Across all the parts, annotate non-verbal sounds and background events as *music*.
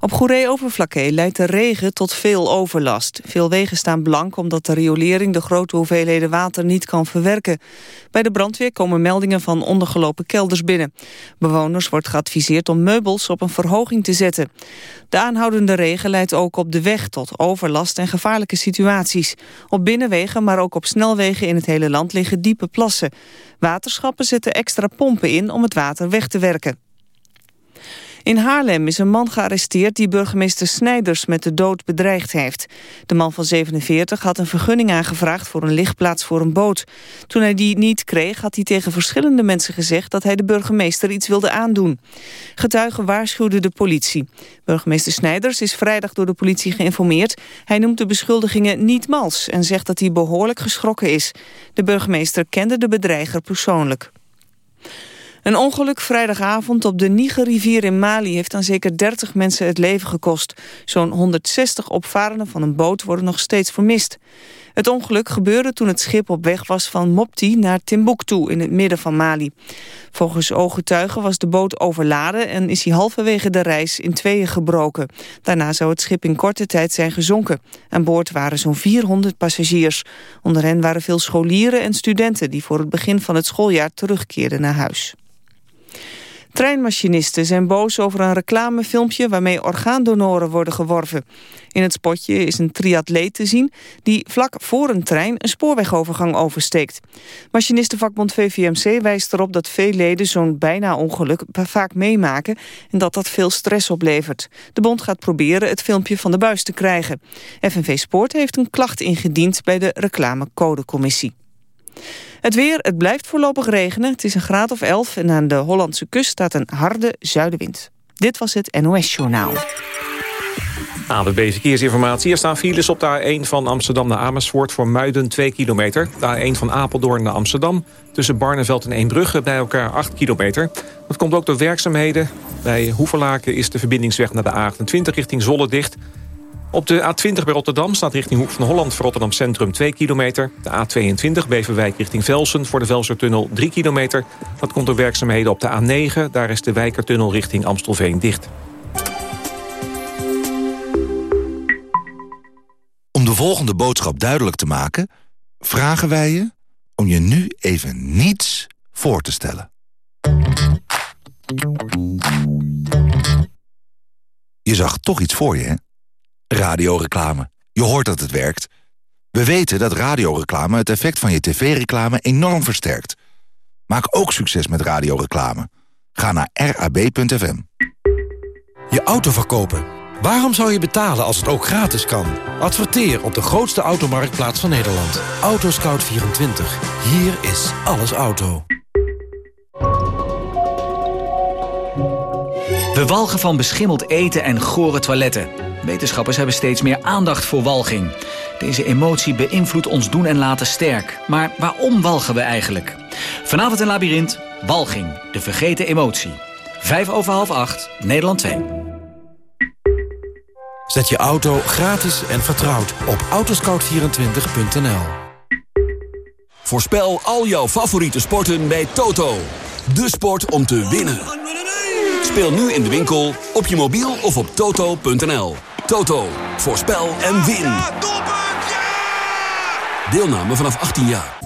Op Goeree-Overflakkee leidt de regen tot veel overlast. Veel wegen staan blank omdat de riolering de grote hoeveelheden water niet kan verwerken. Bij de brandweer komen meldingen van ondergelopen kelders binnen. Bewoners wordt geadviseerd om meubels op een verhoging te zetten. De aanhoudende regen leidt ook op de weg tot overlast en gevaarlijke situaties. Op binnenwegen, maar ook op snelwegen in het hele land liggen diepe plassen. Waterschappen zetten extra pompen in om het water weg te werken. In Haarlem is een man gearresteerd die burgemeester Snijders met de dood bedreigd heeft. De man van 47 had een vergunning aangevraagd voor een lichtplaats voor een boot. Toen hij die niet kreeg had hij tegen verschillende mensen gezegd dat hij de burgemeester iets wilde aandoen. Getuigen waarschuwden de politie. Burgemeester Snijders is vrijdag door de politie geïnformeerd. Hij noemt de beschuldigingen niet mals en zegt dat hij behoorlijk geschrokken is. De burgemeester kende de bedreiger persoonlijk. Een ongeluk vrijdagavond op de Nigerrivier in Mali heeft aan zeker 30 mensen het leven gekost. Zo'n 160 opvarenden van een boot worden nog steeds vermist. Het ongeluk gebeurde toen het schip op weg was van Mopti naar Timbuktu in het midden van Mali. Volgens ooggetuigen was de boot overladen en is hij halverwege de reis in tweeën gebroken. Daarna zou het schip in korte tijd zijn gezonken. Aan boord waren zo'n 400 passagiers. Onder hen waren veel scholieren en studenten die voor het begin van het schooljaar terugkeerden naar huis. Treinmachinisten zijn boos over een reclamefilmpje waarmee orgaandonoren worden geworven. In het spotje is een triatleet te zien die vlak voor een trein een spoorwegovergang oversteekt. Machinistenvakbond VVMC wijst erop dat veel leden zo'n bijna ongeluk vaak meemaken en dat dat veel stress oplevert. De bond gaat proberen het filmpje van de buis te krijgen. FNV Sport heeft een klacht ingediend bij de reclamecodecommissie. Het weer, het blijft voorlopig regenen. Het is een graad of 11 en aan de Hollandse kust staat een harde zuidenwind. Dit was het NOS Journaal. ABB Verkeersinformatie. Er staan files op de A1 van Amsterdam naar Amersfoort... voor Muiden 2 kilometer. De A1 van Apeldoorn naar Amsterdam. Tussen Barneveld en Eembrugge bij elkaar 8 kilometer. Dat komt ook door werkzaamheden. Bij Hoeverlaken is de verbindingsweg naar de A28 richting Zolle dicht... Op de A20 bij Rotterdam staat richting Hoek van Holland... voor Rotterdam Centrum 2 kilometer. De A22 Beverwijk richting Velsen voor de Velsertunnel 3 kilometer. Dat komt door werkzaamheden op de A9. Daar is de Wijkertunnel richting Amstelveen dicht. Om de volgende boodschap duidelijk te maken... vragen wij je om je nu even niets voor te stellen. Je zag toch iets voor je, hè? Radioreclame. Je hoort dat het werkt. We weten dat radioreclame het effect van je tv-reclame enorm versterkt. Maak ook succes met radioreclame. Ga naar rab.fm. Je auto verkopen. Waarom zou je betalen als het ook gratis kan? Adverteer op de grootste automarktplaats van Nederland. Autoscout24. Hier is alles auto. We walgen van beschimmeld eten en gore toiletten. Wetenschappers hebben steeds meer aandacht voor walging. Deze emotie beïnvloedt ons doen en laten sterk. Maar waarom walgen we eigenlijk? Vanavond in Labyrinth, walging, de vergeten emotie. Vijf over half acht, Nederland 2. Zet je auto gratis en vertrouwd op autoscout24.nl. Voorspel al jouw favoriete sporten bij Toto. De sport om te winnen. Speel nu in de winkel, op je mobiel of op toto.nl. Toto, voorspel en win. Deelname vanaf 18 jaar.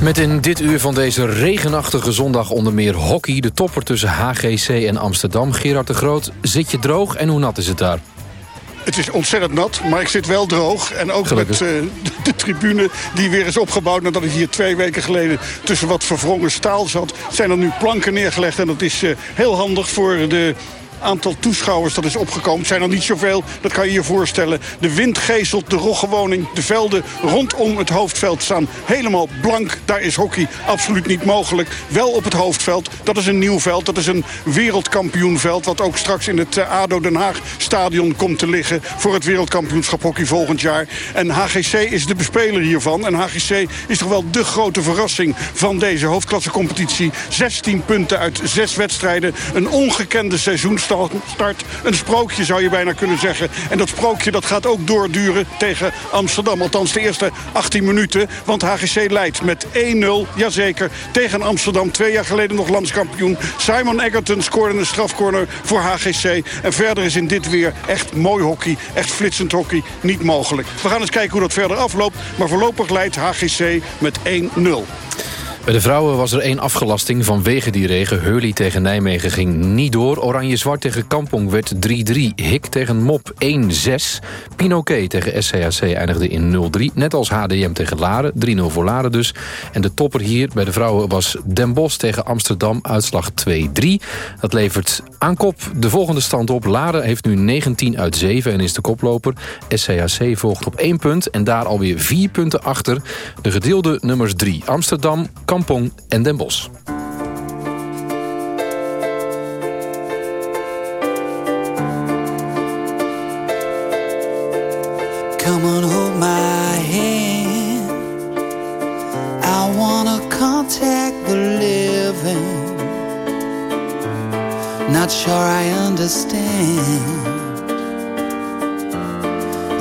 Met in dit uur van deze regenachtige zondag onder meer hockey... de topper tussen HGC en Amsterdam. Gerard de Groot, zit je droog en hoe nat is het daar? Het is ontzettend nat, maar ik zit wel droog. En ook met uh, de, tribune die weer is opgebouwd... nadat ik hier twee weken geleden tussen wat verwrongen staal zat... zijn er nu planken neergelegd en dat is uh, heel handig voor de aantal toeschouwers dat is opgekomen. zijn er niet zoveel, dat kan je je voorstellen. De wind geeselt, de roggewoning, de velden rondom het hoofdveld staan helemaal blank. Daar is hockey absoluut niet mogelijk. Wel op het hoofdveld, dat is een nieuw veld. Dat is een wereldkampioenveld wat ook straks in het eh, ADO Den Haag stadion komt te liggen... voor het wereldkampioenschap hockey volgend jaar. En HGC is de bespeler hiervan. En HGC is toch wel de grote verrassing van deze hoofdklasse competitie. 16 punten uit 6 wedstrijden. Een ongekende seizoenstart start. Een sprookje zou je bijna kunnen zeggen. En dat sprookje dat gaat ook doorduren tegen Amsterdam. Althans de eerste 18 minuten. Want HGC leidt met 1-0, jazeker, tegen Amsterdam. Twee jaar geleden nog landskampioen. Simon Egerton scoorde een strafcorner voor HGC. En verder is in dit weer echt mooi hockey, echt flitsend hockey, niet mogelijk. We gaan eens kijken hoe dat verder afloopt. Maar voorlopig leidt HGC met 1-0. Bij de vrouwen was er één afgelasting vanwege die regen. Hurley tegen Nijmegen ging niet door. Oranje-zwart tegen Kampong werd 3-3. Hik tegen Mop 1-6. Pinoquet tegen SCAC eindigde in 0-3. Net als HDM tegen Laren. 3-0 voor Laren dus. En de topper hier bij de vrouwen was Den Bosch tegen Amsterdam. Uitslag 2-3. Dat levert aan kop de volgende stand op. Laren heeft nu 19 uit 7 en is de koploper. SCAC volgt op 1 punt en daar alweer 4 punten achter. De gedeelde nummers 3. Amsterdam, Kampong en Den Bosch. Come on, hold my hand. I wanna contact the living. Not sure I understand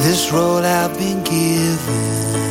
this role I've been given.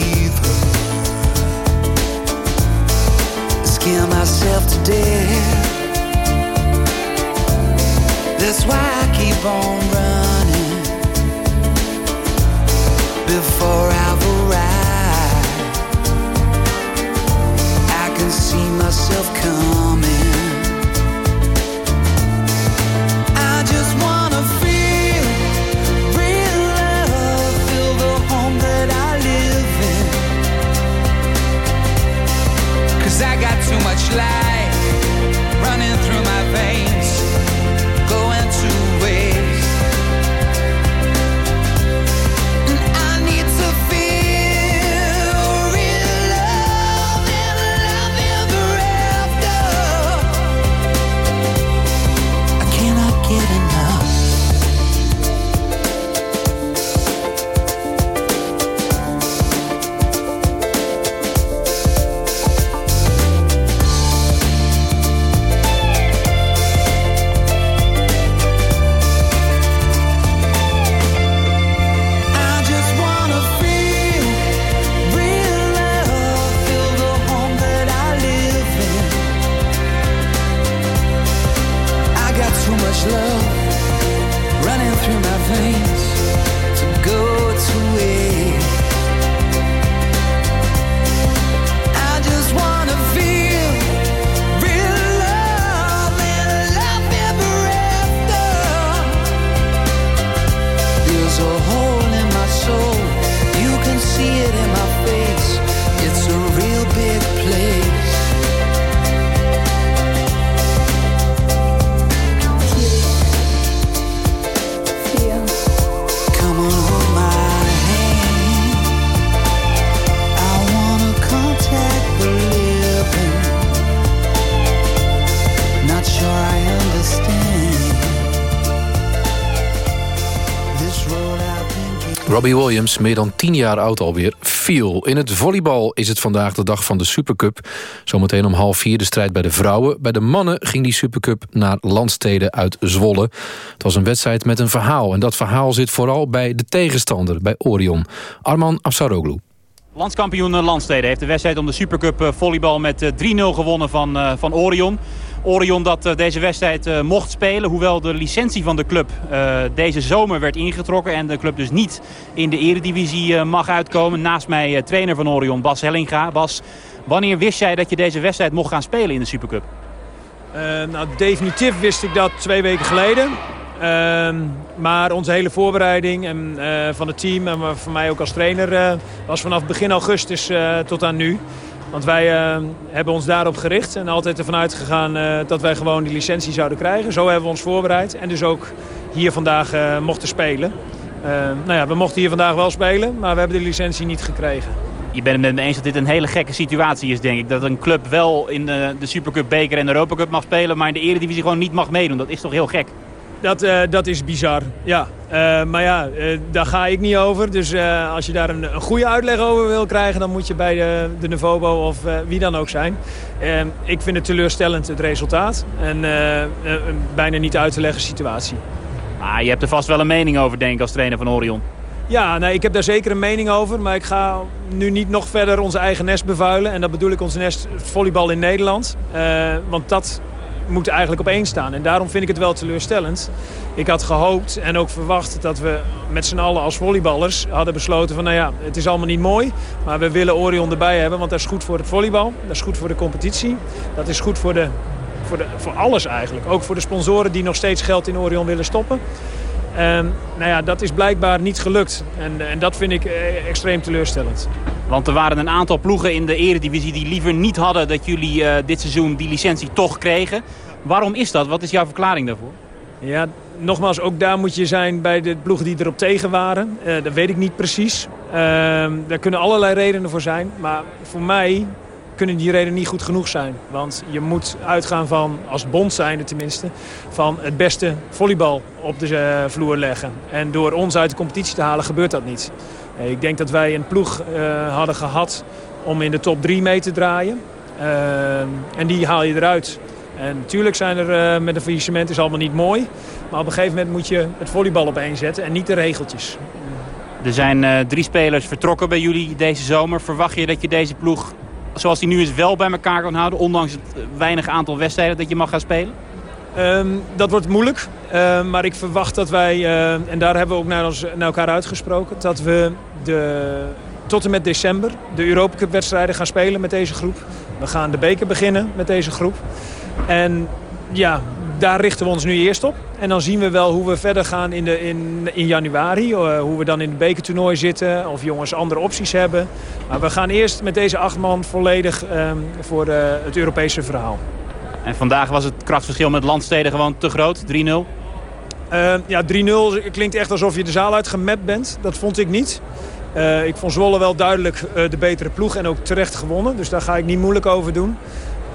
Scare myself to death. That's why I keep on running before I've Not sure I understand. Robbie Williams, meer dan 10 jaar oud alweer, viel. In het volleybal is het vandaag de dag van de Supercup. Zometeen om half vier de strijd bij de vrouwen. Bij de mannen ging die Supercup naar landsteden uit Zwolle. Het was een wedstrijd met een verhaal. En dat verhaal zit vooral bij de tegenstander, bij Orion. Arman Afsaroglu. Landskampioen eh, Landsteden heeft de wedstrijd om de Supercup eh, volleybal met eh, 3-0 gewonnen van, eh, van Orion. Orion dat eh, deze wedstrijd eh, mocht spelen. Hoewel de licentie van de club eh, deze zomer werd ingetrokken. En de club dus niet in de eredivisie mag uitkomen. Naast mij trainer van Orion, Bas Hellinga. Bas, wanneer wist jij dat je deze wedstrijd mocht gaan spelen in de Supercup? nou, definitief wist ik dat twee weken geleden. Ehm, maar onze hele voorbereiding en, van het team en van mij ook als trainer... was vanaf begin augustus tot aan nu. Want wij uh, hebben ons daarop gericht en altijd ervan uitgegaan uh, dat wij gewoon die licentie zouden krijgen. Zo hebben we ons voorbereid en dus ook hier vandaag uh, mochten spelen. nou ja, we mochten hier vandaag wel spelen, maar we hebben de licentie niet gekregen. Je bent het met me eens dat dit een hele gekke situatie is, denk ik. Dat een club wel in de, de Supercup, Beker en de Europa Cup mag spelen... maar in de Eredivisie gewoon niet mag meedoen. Dat is toch heel gek? Dat, uh, dat is bizar, ja. Uh, maar ja, uh, daar ga ik niet over. Dus als je daar een, een, goede uitleg over wil krijgen... dan moet je bij de, de Novobo of wie dan ook zijn. ik vind het teleurstellend, het resultaat. En een bijna niet uit te leggen situatie. Maar je hebt er vast wel een mening over, denk ik, als trainer van Orion. Ja, nee, ik heb daar zeker een mening over. Maar ik ga nu niet nog verder onze eigen nest bevuilen. En dat bedoel ik onze nest volleybal in Nederland. want dat moet eigenlijk op één staan. En daarom vind ik het wel teleurstellend. Ik had gehoopt en ook verwacht dat we met z'n allen als volleyballers hadden besloten van... nou ja, het is allemaal niet mooi, maar we willen Orion erbij hebben... want dat is goed voor het volleybal, dat is goed voor de competitie. Dat is goed voor, de, voor, de, voor alles eigenlijk. Ook voor de sponsoren die nog steeds geld in Orion willen stoppen. En nou ja, dat is blijkbaar niet gelukt. En, en dat vind ik eh, extreem teleurstellend. Want er waren een aantal ploegen in de eredivisie die liever niet hadden dat jullie uh, dit seizoen die licentie toch kregen. Waarom is dat? Wat is jouw verklaring daarvoor? Ja, nogmaals, ook daar moet je zijn bij de ploegen die erop tegen waren. Uh, dat weet ik niet precies. Uh, daar kunnen allerlei redenen voor zijn. Maar voor mij kunnen die redenen niet goed genoeg zijn. Want je moet uitgaan van, als bond zijnde tenminste... van het beste volleybal op de uh, vloer leggen. En door ons uit de competitie te halen gebeurt dat niet. Ik denk dat wij een ploeg uh, hadden gehad om in de top 3 mee te draaien. Uh, en die haal je eruit. En natuurlijk zijn er met een faillissement is allemaal niet mooi. Maar op een gegeven moment moet je het volleybal op één zetten en niet de regeltjes. Er zijn drie spelers vertrokken bij jullie deze zomer. Verwacht je dat je deze ploeg, zoals die nu is, wel bij elkaar kan houden? Ondanks het weinig aantal wedstrijden dat je mag gaan spelen? Um, dat wordt moeilijk, uh, maar ik verwacht dat wij, uh, en daar hebben we ook naar, ons, naar elkaar uitgesproken... dat we de, tot en met december de Europa Cup wedstrijden gaan spelen met deze groep. We gaan de beker beginnen met deze groep. En ja, daar richten we ons nu eerst op. En dan zien we wel hoe we verder gaan in, de, in, in januari. Uh, hoe we dan in het bekertoernooi zitten. Of jongens andere opties hebben. Maar we gaan eerst met deze acht man volledig um, voor het Europese verhaal. En vandaag was het krachtverschil met landsteden gewoon te groot, 3-0? Uh, ja, 3-0 klinkt echt alsof je de zaal uitgemet bent. Dat vond ik niet. Uh, ik vond Zwolle wel duidelijk de betere ploeg en ook terecht gewonnen. Dus daar ga ik niet moeilijk over doen.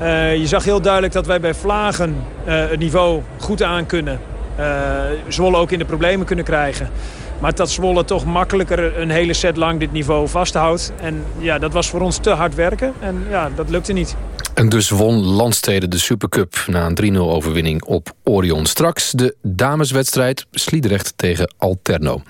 Uh, je zag heel duidelijk dat wij bij Vlagen het niveau goed aan kunnen. Zwolle ook in de problemen kunnen krijgen. Maar dat Zwolle toch makkelijker een hele set lang dit niveau vasthoudt. En ja, dat was voor ons te hard werken. En ja, dat lukte niet. En dus won Landstede de Supercup na een 3-0 overwinning op Orion. Straks de dameswedstrijd Sliedrecht tegen Alterno.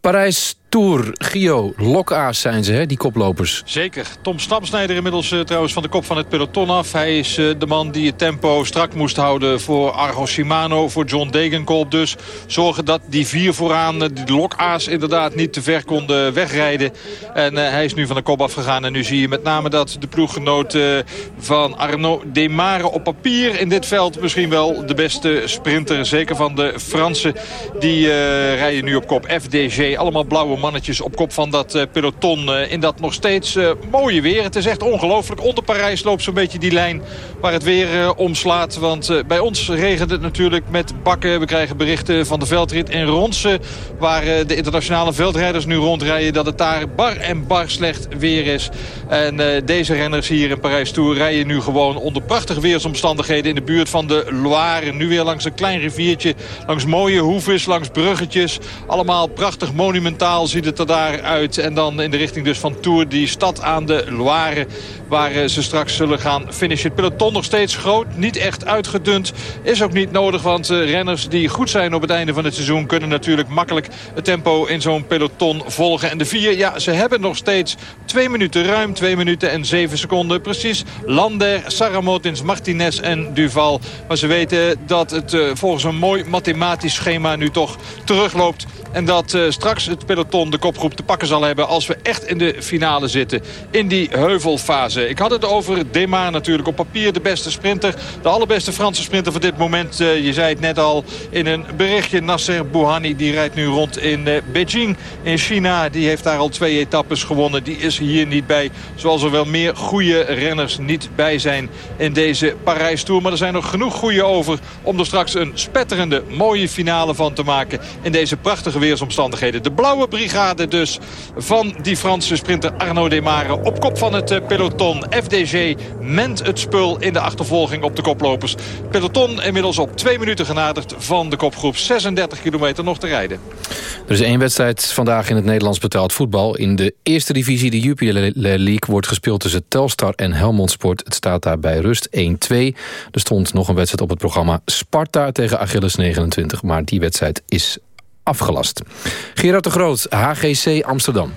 Parijs Tour, Gio, lokaas zijn ze, hè, die koplopers. Zeker. Tom Stapsnijder inmiddels uh, trouwens van de kop van het peloton af. Hij is uh, de man die het tempo strak moest houden voor Argo Shimano, voor John Degenkolb. Dus zorgen dat die vier vooraan, uh, die lokaas inderdaad niet te ver konden wegrijden. En hij is nu van de kop afgegaan. En nu zie je met name dat de ploeggenoot van Arnaud Demare op papier in dit veld misschien wel de beste sprinter. Zeker van de Fransen. Die rijden nu op kop FDG. Allemaal blauwe mannetjes op kop van dat uh, peloton uh, in dat nog steeds uh, mooie weer. Het is echt ongelooflijk. Onder Parijs loopt zo'n beetje die lijn waar het weer omslaat. Want bij ons regent het natuurlijk met bakken. We krijgen berichten van de veldrit in Ronsen. Waar de internationale veldrijders nu rondrijden. Dat het daar bar en bar slecht weer is. En deze renners hier in Parijs Tour rijden nu gewoon onder prachtige weersomstandigheden. In de buurt van de Loire. Nu weer langs een klein riviertje. Langs mooie hoeves, langs bruggetjes. Allemaal prachtig monumentaal ziet het er daar uit. En dan in de richting dus van Tours, die stad aan de Loire... waar ze straks zullen gaan finishen. Het peloton nog steeds groot, niet echt uitgedund. Is ook niet nodig, want renners die goed zijn op het einde van het seizoen... kunnen natuurlijk makkelijk het tempo in zo'n peloton volgen. En de vier, ja, ze hebben nog steeds twee minuten, ruim twee minuten en zeven seconden. Precies, Lander, Saramotins, Martinez en Duval. Maar ze weten dat het volgens een mooi mathematisch schema nu toch terugloopt. En dat uh, straks het peloton de kopgroep te pakken zal hebben... als we echt in de finale zitten. In die heuvelfase. Ik had het over Demar natuurlijk. Op papier de beste sprinter. De allerbeste Franse sprinter van dit moment. Uh, je zei het net al in een berichtje. Nasser Bouhanni die rijdt nu rond in uh, Beijing in China. Die heeft daar al twee etappes gewonnen. Die is hier niet bij. Zoals er wel meer goede renners niet bij zijn in deze Parijs-tour. Maar er zijn nog genoeg goede over om er straks een spetterende, mooie finale van te maken. In deze prachtige weersomstandigheden. De blauwe brigade dus van die Franse sprinter Arnaud Demare. Op kop van het eh, peloton. FDG ment het spul in de achtervolging op de koplopers. Peloton inmiddels op twee minuten genaderd van de kopgroep. 36 kilometer nog te rijden. Er is één wedstrijd vandaag in het Nederlands betaald voetbal. In de eerste divisie, de Jupiler League, wordt gespeeld tussen Telstar en Helmond Sport. Het staat daar bij rust 1-2. Er stond nog een wedstrijd op het programma Sparta tegen Achilles 29. Maar die wedstrijd is afgelast. Gerard de Groot, HGC Amsterdam.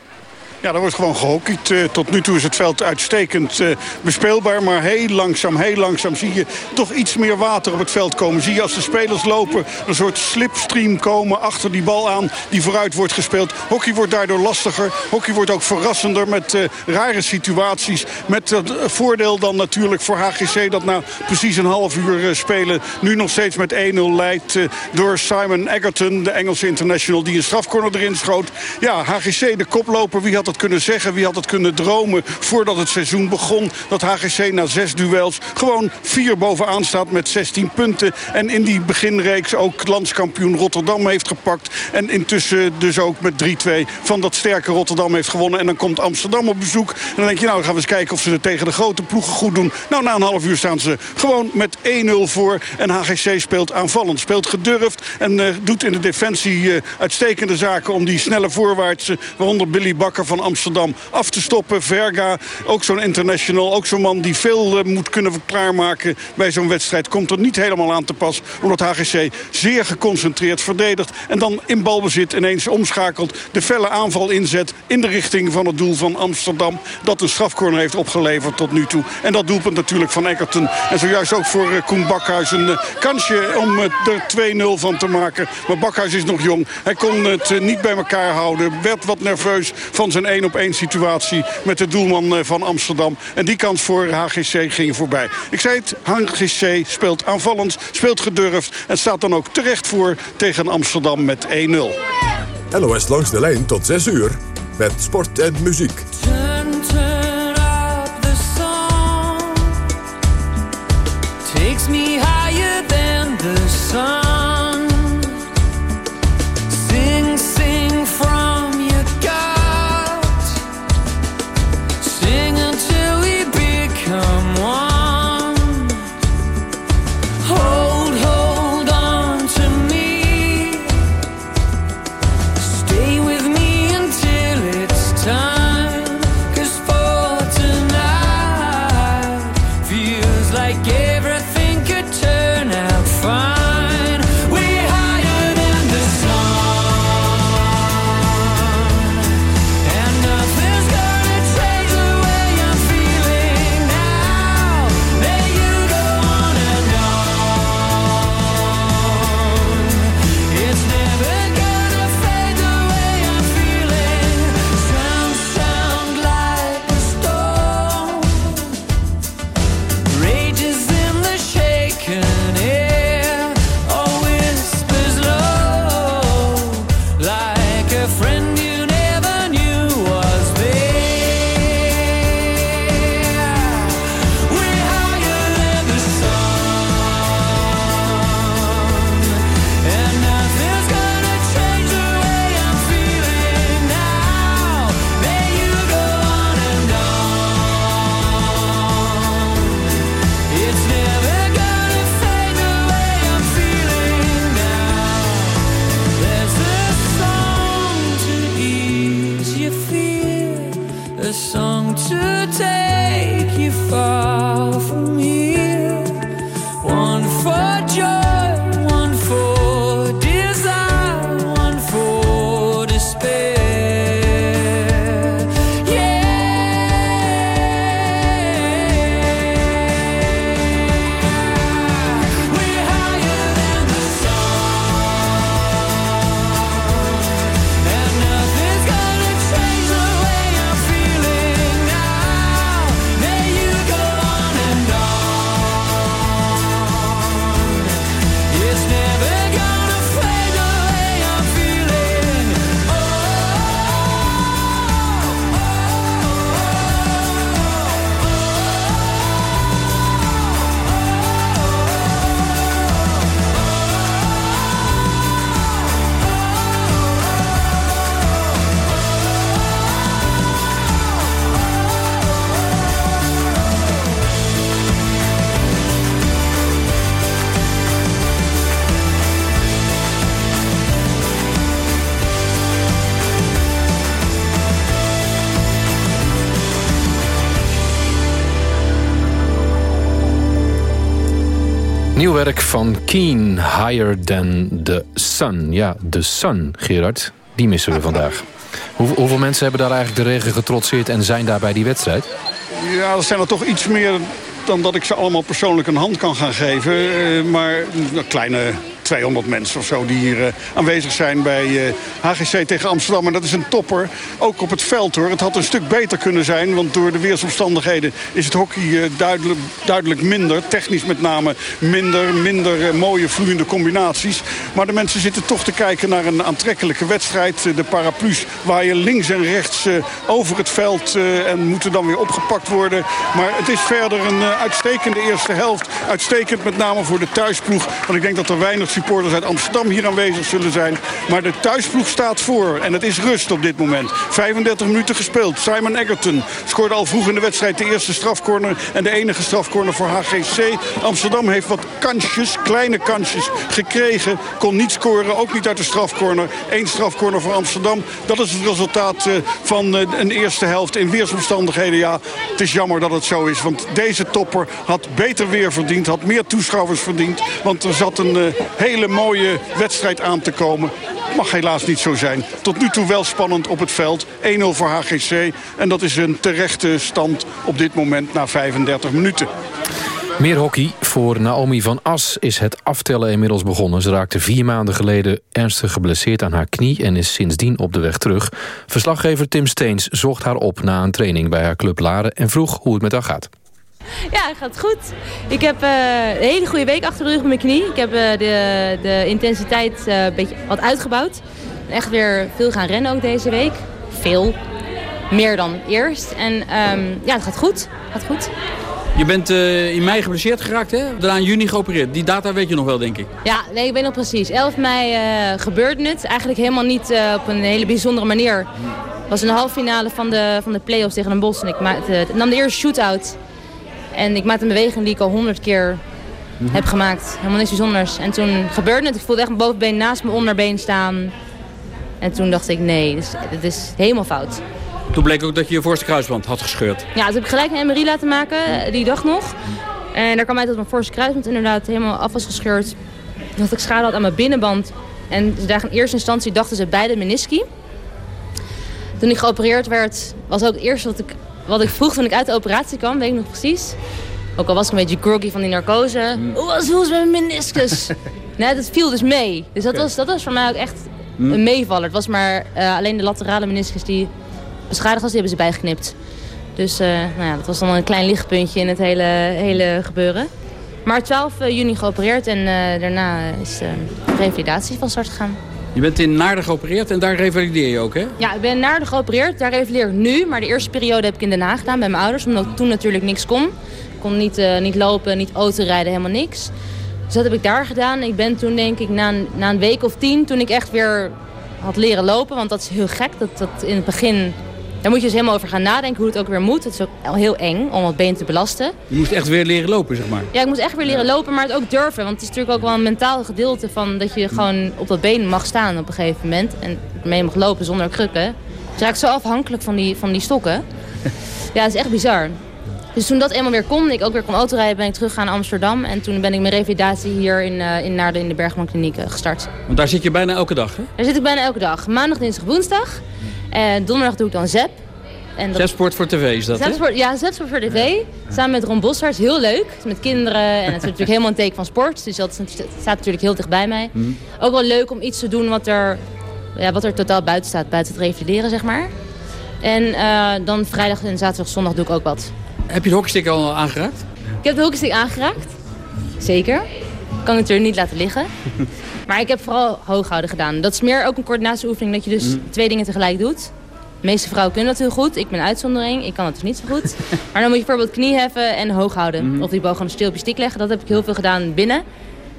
Ja, er wordt gewoon gehockeyd. Uh, tot nu toe is het veld uitstekend uh, bespeelbaar. Maar heel langzaam, heel langzaam zie je toch iets meer water op het veld komen. Zie je als de spelers lopen een soort slipstream komen achter die bal aan die vooruit wordt gespeeld. Hockey wordt daardoor lastiger. Hockey wordt ook verrassender met uh, rare situaties. Met het voordeel dan natuurlijk voor HGC dat na precies een half uur spelen... nu nog steeds met 1-0 leidt door Simon Egerton, de Engelse international... die een strafcorner erin schoot. Ja, HGC, de koploper, wie had het kunnen zeggen? Wie had het kunnen dromen voordat het seizoen begon? Dat HGC na zes duels gewoon vier bovenaan staat met 16 punten. En in die beginreeks ook landskampioen Rotterdam heeft gepakt. En intussen dus ook met 3-2 van dat sterke Rotterdam heeft gewonnen. En dan komt Amsterdam op bezoek. En dan denk je, nou, gaan we eens kijken of ze het tegen de grote ploegen goed doen. Nou, na een half uur staan ze gewoon met 1-0 voor. En HGC speelt aanvallend, speelt gedurfd. En uh, doet in de defensie uh, uitstekende zaken om die snelle voorwaartse... waaronder Billy Bakker van Amsterdam af te stoppen. Verga, ook zo'n international, ook zo'n man die veel uh, moet kunnen klaarmaken bij zo'n wedstrijd. Komt er niet helemaal aan te pas, omdat HGC zeer geconcentreerd verdedigt. En dan in balbezit ineens omschakelt, de felle aanval inzet in de richting van het doel van Amsterdam. Dat een strafcorner heeft opgeleverd tot nu toe. En dat doelpunt natuurlijk van Eckerton. En zojuist ook voor uh, Koen Bakhuis een uh, kansje om er 2-0 van te maken. Maar Bakhuis is nog jong. Hij kon het niet bij elkaar houden. Werd wat nerveus van zijn één op één situatie met de doelman van Amsterdam. En die kans voor HGC ging voorbij. Ik zei het, HGC speelt aanvallend, speelt gedurfd... en staat dan ook terecht voor tegen Amsterdam met 1-0. LOS langs de lijn tot 6 uur met sport en muziek. Nieuw werk van Keen, Higher Than The Sun. Ja, The Sun, Gerard, die missen we vandaag. Hoe, hoeveel mensen hebben daar eigenlijk de regen getrotseerd... en zijn daar bij die wedstrijd? Ja, dat zijn er toch iets meer dan dat ik ze allemaal persoonlijk een hand kan gaan geven. Eh, maar een kleine 200 mensen of zo die hier eh, aanwezig zijn bij eh, HGC tegen Amsterdam. En dat is een topper, ook op het veld hoor. Het had een stuk beter kunnen zijn, want door de weersomstandigheden is het hockey eh, duidelijk, duidelijk minder. Technisch met name minder, minder eh, mooie vloeiende combinaties. Maar de mensen zitten toch te kijken naar een aantrekkelijke wedstrijd. Eh, De paraplu's waaien links en rechts eh, over het veld eh, en moeten dan weer opgepakt worden. Maar het is verder een eh, uitstekende eerste helft. Uitstekend met name voor de thuisploeg. Want ik denk dat er weinig supporters uit Amsterdam hier aanwezig zullen zijn. Maar de thuisploeg staat voor. En het is rust op dit moment. 35 minuten gespeeld. Simon Egerton scoorde al vroeg in de wedstrijd de eerste strafcorner. En de enige strafcorner voor HGC. Amsterdam heeft wat kansjes, kleine kansjes gekregen. Kon niet scoren, ook niet uit de strafcorner. Eén strafcorner voor Amsterdam. Dat is het resultaat eh, van eh, een eerste helft in weersomstandigheden. Ja, het is jammer dat het zo is. Want deze topper had beter weer verdiend. Had meer toeschouwers verdiend. Want er zat een eh, hele mooie wedstrijd aan te komen. Mag helaas niet zo zijn. Tot nu toe wel spannend op het veld. 1-0 voor HGC. En dat is een terechte stand op dit moment na 35 minuten. Meer hockey. Voor Naomi van As is het aftellen inmiddels begonnen. Ze raakte vier maanden geleden ernstig geblesseerd aan haar knie... en is sindsdien op de weg terug. Verslaggever Tim Steens zocht haar op na een training bij haar club Laren... en vroeg hoe het met haar gaat. *laughs* Ja, het gaat goed. Ik heb eh, een hele goede week achter de rug met mijn knie. Ik heb eh, de, de intensiteit eh, een beetje wat uitgebouwd. Echt weer veel gaan rennen ook deze week. Veel. Meer dan eerst. En ehm, ja, het gaat goed. Gaat goed. Je bent in mei geblesseerd geraakt, hè? Daarna in juni geopereerd. Die data weet je nog wel, denk ik. Ja, nee, ik weet nog precies. 11 mei gebeurde het. Eigenlijk helemaal niet op een hele bijzondere manier. Het was een halve finale van de, van de play-offs tegen een bos. En ik maakte, ik nam de eerste shootout. En ik maakte een beweging die ik al honderd keer heb gemaakt. Helemaal niks bijzonders. En toen gebeurde het. Ik voelde echt mijn bovenbeen naast mijn onderbeen staan. En toen dacht ik, nee, dit is, dit is helemaal fout. Toen bleek ook dat je je voorste kruisband had gescheurd. Ja, toen heb ik gelijk een MRI laten maken, eh, die dag nog. En daar kwam uit dat mijn voorste kruisband inderdaad helemaal af was gescheurd. Dat ik schade had aan mijn binnenband. En dachten in eerste instantie dachten ze bij de menisci. Toen ik geopereerd werd, was ook het eerste wat ik, wat ik vroeg toen ik uit de operatie kwam, weet ik nog precies. Ook al was ik een beetje groggy van die narcose. Hoe was hoe is het met mijn meniscus? *laughs* nee, dat viel dus mee. Dus dat, was, dat was voor mij ook echt een meevaller. Het was maar eh, alleen de laterale meniscus die beschadigd was, die hebben ze bijgeknipt. Dus eh, nou ja, dat was dan een klein lichtpuntje in het hele, hele gebeuren. Maar 12 juni geopereerd en eh, daarna is de revalidatie van start gegaan. Je bent in Naarden geopereerd en daar revalideer je ook, hè? Ja, ik ben in Naarden geopereerd. Daar revalideer ik nu. Maar de eerste periode heb ik in Den Haag gedaan bij mijn ouders. Omdat toen natuurlijk niks kon. Ik kon niet, eh, niet lopen, niet autorijden, helemaal niks. Dus dat heb ik daar gedaan. Ik ben toen denk ik na een, na een week of tien, toen ik echt weer had leren lopen. Want dat is heel gek. Dat, dat in het begin, daar moet je dus helemaal over gaan nadenken hoe het ook weer moet. Het is ook heel eng om het been te belasten. Je moest echt weer leren lopen, zeg maar. Ja, ik moest echt weer leren lopen, maar het ook durven. Want het is natuurlijk ook wel een mentaal gedeelte van dat je gewoon op dat been mag staan op een gegeven moment. En mee mag lopen zonder krukken. Dus raak ik zo afhankelijk van die, van die stokken. *laughs* Ja, het is echt bizar. Dus toen dat eenmaal weer kon, ik ook weer kon autorijden, ben ik teruggegaan naar Amsterdam. En toen ben ik mijn revalidatie hier in, uh, in Naarden in de Bergman Kliniek uh, gestart. Want daar zit je bijna elke dag, hè? Daar zit ik bijna elke dag. Maandag, dinsdag, woensdag. En donderdag doe ik dan ZEP. En dat... Zepsport voor tv is dat, Zepsport, Ja, Zepsport voor tv. Ja. Samen met Ron Bossart. Heel leuk. Met kinderen. En het is natuurlijk helemaal een teken van sport. Dus dat staat natuurlijk heel dicht bij mij. Mm. Ook wel leuk om iets te doen wat er, ja, wat er totaal buiten staat. Buiten het revalideren, zeg maar. En dan vrijdag en zaterdag, zondag doe ik ook wat. Heb je de hockeystick al aangeraakt? Ik heb de hockeystick aangeraakt. Zeker. Kan het natuurlijk niet laten liggen. *laughs* maar ik heb vooral hooghouden gedaan. Dat is meer ook een coördinatieoefening. Dat je dus mm. twee dingen tegelijk doet. De meeste vrouwen kunnen dat heel goed. Ik ben uitzondering. Ik kan het dus niet zo goed. *laughs* maar dan moet je bijvoorbeeld knie heffen en hoog houden. Mm. Of die bal gewoon stil op je stick leggen. Dat heb ik heel veel gedaan binnen.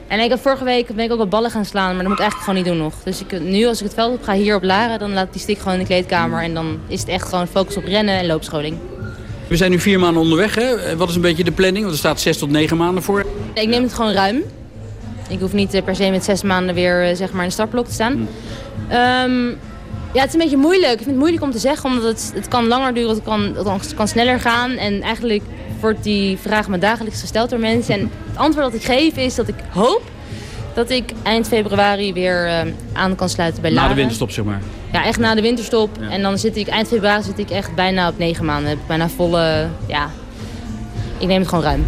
En ik heb vorige week ben ik ook wat ballen gaan slaan, maar dat moet ik eigenlijk gewoon niet doen nog. Dus ik, nu als ik het veld op ga hier op Laren, dan laat ik die stick gewoon in de kleedkamer. En dan is het echt gewoon focus op rennen en loopscholing. We zijn nu vier maanden onderweg. Hè? Wat is een beetje de planning? Want er staat zes tot negen maanden voor. Ik neem het gewoon ruim. Ik hoef niet per se met zes maanden weer eh, zeg maar, in de startblok te staan. Hmm. Um, ja, het is een beetje moeilijk. Ik vind het moeilijk om te zeggen, omdat het, het kan langer duren, het kan, het kan sneller gaan. En eigenlijk wordt die vraag me dagelijks gesteld door mensen. En het antwoord dat ik geef is dat ik hoop dat ik eind februari weer uh, aan kan sluiten bij Lara. Na de winterstop, zeg maar. Ja, echt na de winterstop. En dan zit ik, eind februari zit ik echt bijna op negen maanden. Heb ik bijna volle, ja, ik neem het gewoon ruim.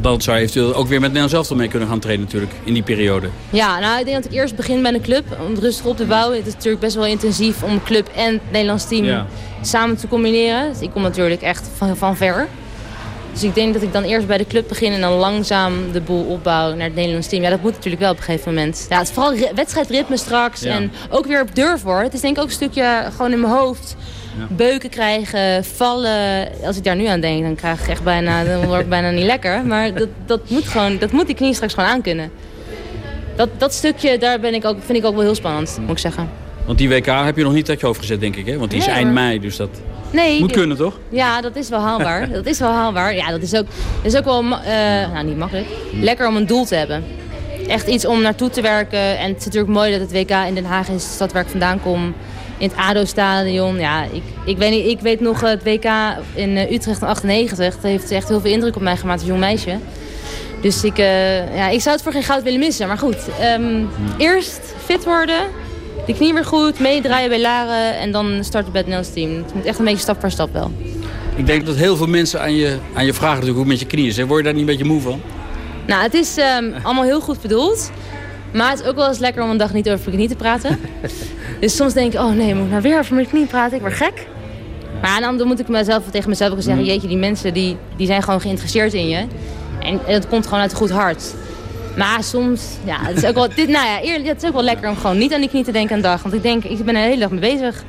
Dan zou je eventueel ook weer met Nederland zelf mee kunnen gaan trainen natuurlijk, in die periode. Ja, nou ik denk dat ik eerst begin bij een club, om het rustig op te bouwen. Het is natuurlijk best wel intensief om club en het Nederlands team samen te combineren. Dus ik kom natuurlijk echt van, van ver. Dus ik denk dat ik dan eerst bij de club begin en dan langzaam de boel opbouw naar het Nederlands team. Ja, dat moet natuurlijk wel op een gegeven moment. Ja, het is vooral wedstrijdritme straks en ook weer op durf hoor. Het is denk ik ook een stukje gewoon in mijn hoofd. Beuken krijgen, vallen. Als ik daar nu aan denk, dan krijg ik echt bijna, dan word ik bijna niet *laughs* lekker. Maar dat, dat, moet gewoon, dat moet die knie straks gewoon aankunnen. Dat, dat stukje, daar ben ik ook, vind ik ook wel heel spannend, moet ik zeggen. Want die WK heb je nog niet uit je hoofd gezet, denk ik, hè? Want die is eind mei, dus dat nee, moet kunnen, toch? Ja, dat is wel haalbaar. *laughs* dat is wel haalbaar. Ja, dat is ook, dat is ook wel, uh, nou niet makkelijk, lekker om een doel te hebben. Echt iets om naartoe te werken. En het is natuurlijk mooi dat het WK in Den Haag is, de stad waar ik vandaan kom in het ADO-stadion. Ja, ik, ik, weet niet, ik weet nog het WK in eh, Utrecht in 98. Dat heeft echt heel veel indruk op mij gemaakt als jong meisje. Dus ik, uh, ja, ik zou het voor geen goud willen missen. Maar goed, um, eerst fit worden, de knie weer goed, meedraaien bij Laren en dan starten bij het Nederlands team. Het moet echt een beetje stap voor stap wel. Ik denk dat heel veel mensen aan je, aan je vragen natuurlijk hoe met je knieën is. Word je daar niet een beetje moe van? Nou, het is um, allemaal heel goed bedoeld. Maar het is ook wel eens lekker om een dag niet over je knie te praten. *laughs* dus soms denk ik, oh nee, moet ik nou weer over mijn knie praten? Ik word gek. Maar dan moet ik mezelf tegen mezelf ook zeggen... Mm. jeetje, die mensen die, die zijn gewoon geïnteresseerd in je. En, het komt gewoon uit een goed hart. Maar soms, ja, het is ook wel, dit, nou ja, eerlijk, het is ook wel lekker om gewoon niet aan die knie te denken een dag. Want ik denk, ik ben er de hele dag mee bezig.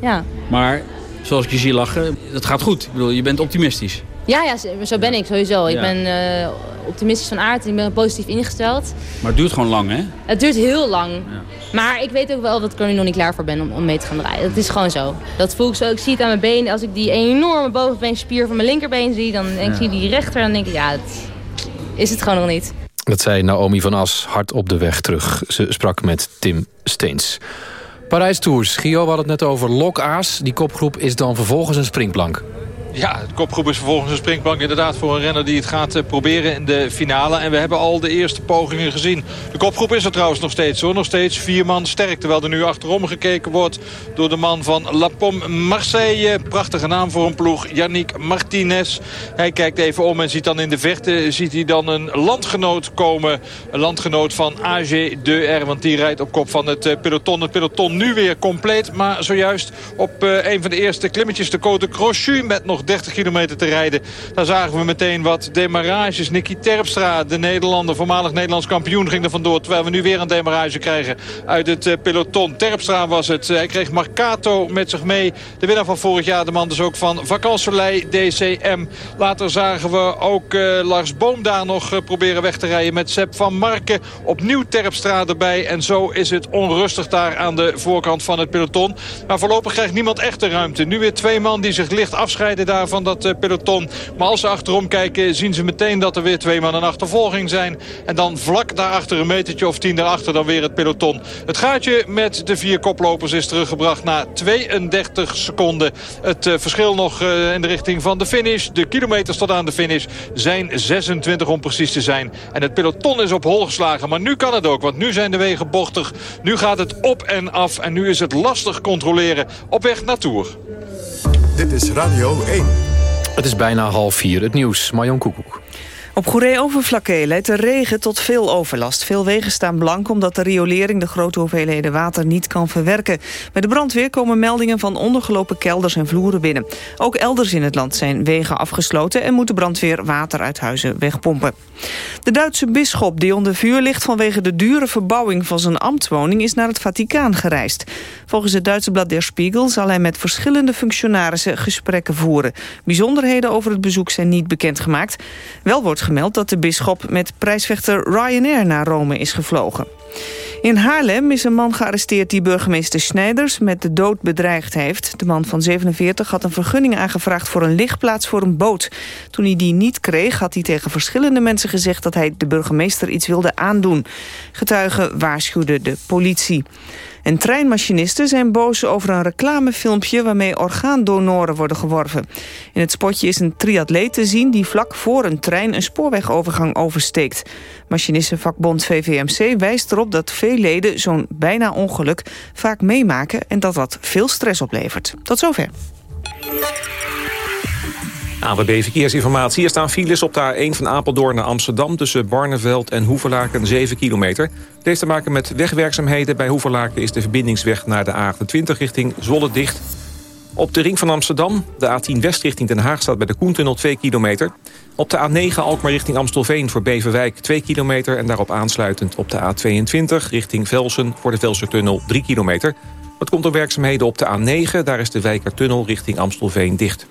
Ja. Maar, zoals ik je zie lachen, dat gaat goed. Ik bedoel, je bent optimistisch. Ja, ja zo ben ik sowieso. Ik ben uh, optimistisch van aard en ik ben positief ingesteld. Maar het duurt gewoon lang, hè? Het duurt heel lang. Ja. Maar ik weet ook wel dat ik er nu nog niet klaar voor ben om, om mee te gaan draaien. Dat is gewoon zo. Dat voel ik zo. Ik zie het aan mijn benen. Als ik die enorme bovenbeenspier van mijn linkerbeen zie, dan ja. ik zie die rechter, dan denk ik, ja, het is het gewoon nog niet. Dat zei Naomi van As hard op de weg terug. Ze sprak met Tim Steens. Parijs Tours. Gio had het net over Lokaas. Die kopgroep is dan vervolgens een springplank. Ja, de kopgroep is vervolgens een springplank inderdaad voor een renner die het gaat eh, proberen in de finale. En we hebben al de eerste pogingen gezien. De kopgroep is er trouwens nog steeds hoor. Nog steeds vier man sterk. Terwijl er nu achterom gekeken wordt door de man van La Pomme Marseille. Prachtige naam voor een ploeg. Yannick Martinez. Hij kijkt even om en ziet dan in de verte ziet hij dan een landgenoot komen. Een landgenoot van AG2R. Want die rijdt op kop van het eh, peloton. Het peloton nu weer compleet. Maar zojuist op eh, een van de eerste klimmetjes de Côte Crochu met nog 30 kilometer te rijden. Daar zagen we meteen wat demarages. Nicky Terpstra, de Nederlander, voormalig Nederlands kampioen, ging er vandoor. Terwijl we nu weer een demarage krijgen uit het eh, peloton. Terpstra was het. Hij kreeg Marcato met zich mee. De winnaar van vorig jaar, de man dus ook van Vakansolei DCM. Later zagen we ook uh, Lars Boom daar nog uh, proberen weg te rijden met Sepp van Marken. Opnieuw Terpstra erbij. En zo is het onrustig daar aan de voorkant van het peloton. Maar voorlopig krijgt niemand echt de ruimte. Nu weer twee man die zich licht afscheiden daar van dat eh, peloton. Maar als ze achterom kijken zien ze meteen dat er weer twee man in achtervolging zijn. En dan vlak daarachter een metertje of tien daarachter dan weer het peloton. Het gaatje met de vier koplopers is teruggebracht na 32 seconden. Het uh, verschil nog uh, in de richting van de finish. De kilometers tot aan de finish zijn 26 om precies te zijn. En het peloton is op hol geslagen. Maar nu kan het ook, want nu zijn de wegen bochtig. Nu gaat het op en af en nu is het lastig controleren op weg naar Tour. Dit is Radio 1. Het is bijna half vier. Het nieuws, Marjon Koekoek. Op Goeree-Overflakkee leidt de regen tot veel overlast. Veel wegen staan blank omdat de riolering de grote hoeveelheden water niet kan verwerken. Bij de brandweer komen meldingen van ondergelopen kelders en vloeren binnen. Ook elders in het land zijn wegen afgesloten en moet de brandweer water uit huizen wegpompen. De Duitse bisschop die onder vuur ligt vanwege de dure verbouwing van zijn ambtswoning is naar het Vaticaan gereisd. Volgens het Duitse blad Der Spiegel zal hij met verschillende functionarissen gesprekken voeren. Bijzonderheden over het bezoek zijn niet bekendgemaakt. Wel wordt gemeld dat de bisschop met prijsvechter Ryanair naar Rome is gevlogen. In Haarlem is een man gearresteerd die burgemeester Snijders met de dood bedreigd heeft. De man van 47 had een vergunning aangevraagd voor een lichtplaats voor een boot. Toen hij die niet kreeg had hij tegen verschillende mensen gezegd dat hij de burgemeester iets wilde aandoen. Getuigen waarschuwden de politie. En treinmachinisten zijn boos over een reclamefilmpje... waarmee orgaandonoren worden geworven. In het spotje is een triatleet te zien... die vlak voor een trein een spoorwegovergang oversteekt. Machinistenvakbond VVMC wijst erop dat veel leden... zo'n bijna ongeluk vaak meemaken... en dat dat veel stress oplevert. Tot zover. AWB Verkeersinformatie. Er staan files op de A1 van Apeldoorn naar Amsterdam... tussen Barneveld en Hoeverlaken 7 kilometer. Dit heeft te maken met wegwerkzaamheden. Bij Hoeverlaken is de verbindingsweg naar de A28 richting Zwolle dicht. Op de ring van Amsterdam, de A10 West richting Den Haag... staat bij de Koentunnel 2 kilometer. Op de A9 Alkmaar richting Amstelveen voor Beverwijk 2 kilometer... en daarop aansluitend op de A22 richting Velsen voor de Velsertunnel 3 kilometer. Dat komt door werkzaamheden op de A9. Daar is de Wijkertunnel richting Amstelveen dicht.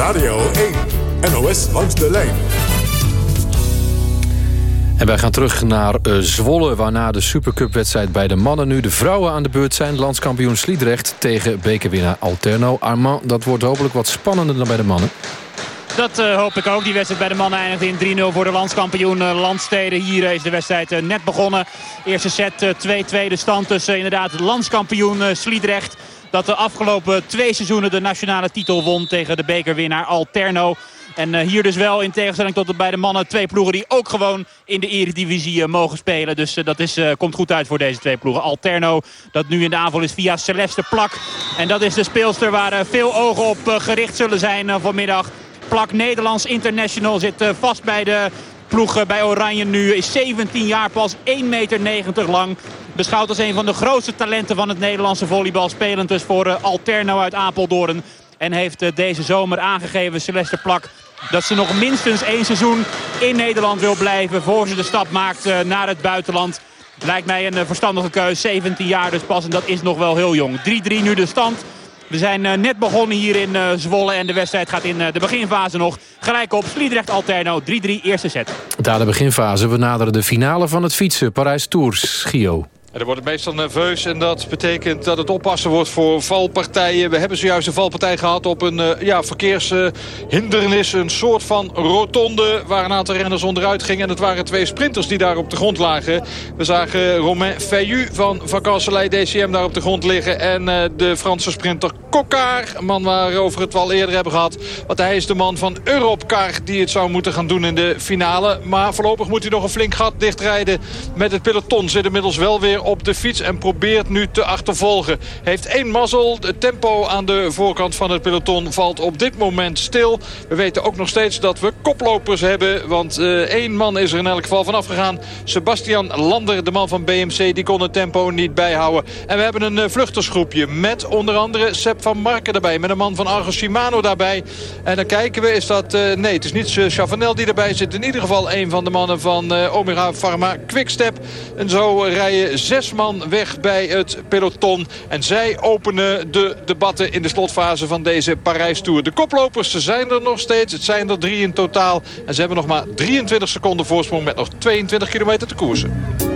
Radio 1. NOS langs de lijn. En wij gaan terug naar uh, Zwolle... waarna de Supercup-wedstrijd bij de mannen nu de vrouwen aan de beurt zijn. Landskampioen Sliedrecht tegen bekerwinnaar Alterno. Armand, dat wordt hopelijk wat spannender dan bij de mannen. Dat uh, hoop ik ook. Die wedstrijd bij de mannen eindigt in 3-0 voor de landskampioen uh, Landsteden. Hier is de wedstrijd uh, net begonnen. Eerste set 2-2 de stand tussen inderdaad landskampioen Sliedrecht dat de afgelopen twee seizoenen de nationale titel won tegen de bekerwinnaar Alterno. En uh, hier dus wel in tegenstelling tot de beide mannen twee ploegen die ook gewoon in de eredivisie uh, mogen spelen. Dus uh, dat is, komt goed uit voor deze twee ploegen. Alterno dat nu in de aanval is via Celeste Plak. En dat is de speelster waar veel ogen op gericht zullen zijn vanmiddag. Plak Nederlands International zit vast bij de ploeg bij Oranje nu. Is 17 jaar pas 1,90 meter lang. Beschouwd als een van de grootste talenten van het Nederlandse volleybal. Spelend dus voor uh, Alterno uit Apeldoorn. En heeft uh, deze zomer aangegeven, Celeste Plak... dat ze nog minstens één seizoen in Nederland wil blijven... voor ze de stap maakt uh, naar het buitenland. Lijkt mij een verstandige keus. 17 jaar dus pas en dat is nog wel heel jong. 3-3 nu de stand. We zijn uh, net begonnen hier in uh, Zwolle en de wedstrijd gaat in uh, de beginfase nog gelijk op. Sliedrecht Alterno 3-3 eerste set. Daar de beginfase. We naderen de finale van het fietsen. Parijs Tours. Gio. Er wordt meestal nerveus en dat betekent dat het oppassen wordt voor valpartijen. We hebben zojuist een valpartij gehad op een uh, ja, verkeershindernis. Een soort van rotonde waar een aantal renners onderuit gingen. En het waren twee sprinters die daar op de grond lagen. We zagen Romain Feillu van Vacansoleil DCM daar op de grond liggen. En uh, de Franse sprinter Kokkaar, een man waarover we het al eerder hebben gehad. Want hij is de man van Europcar die het zou moeten gaan doen in de finale. Maar voorlopig moet hij nog een flink gat dichtrijden met het peloton. Zit inmiddels wel weer op de fiets en probeert nu te achtervolgen. Heeft één mazzel. Het tempo aan de voorkant van het peloton valt op dit moment stil. We weten ook nog steeds dat we koplopers hebben. Want uh, één man is er in elk geval vanaf gegaan. Sebastian Lander, de man van BMC, die kon het tempo niet bijhouden. En we hebben een uh, vluchtersgroepje met onder andere Sepp van Marken erbij. Met een man van Argo Shimano daarbij. En dan kijken we, is dat... Uh, nee, het is niet Chavanel die erbij zit. In ieder geval een van de mannen van Omega Pharma Quickstep. En zo rijden zes man weg bij het peloton. En zij openen de debatten in de slotfase van deze Parijs-tour. De koplopers ze zijn er nog steeds. Het zijn er drie in totaal. En ze hebben nog maar 23 seconden voorsprong met nog 22 kilometer te koersen.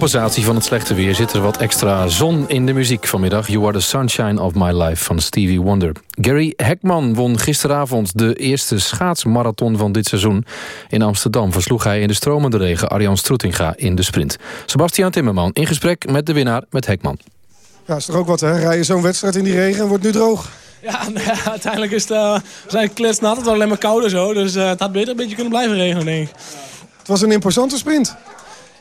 Compensatie van het slechte weer zit er wat extra zon in de muziek vanmiddag. You are the sunshine of my life van Stevie Wonder. Gary Hekman won gisteravond de eerste schaatsmarathon van dit seizoen. In Amsterdam versloeg hij in de stromende regen Arjan Stroetinga in de sprint. Sebastian Timmerman in gesprek met de winnaar met Hekman. Ja, is toch ook wat, hè? Rij je zo'n wedstrijd in die regen en wordt nu droog. Ja, *laughs* nou ja, uiteindelijk is het, uh, zijn kletsnat. Het was alleen maar koud en zo. Dus eh, het had beter een beetje kunnen blijven regenen, denk ik. Het was een imposante sprint.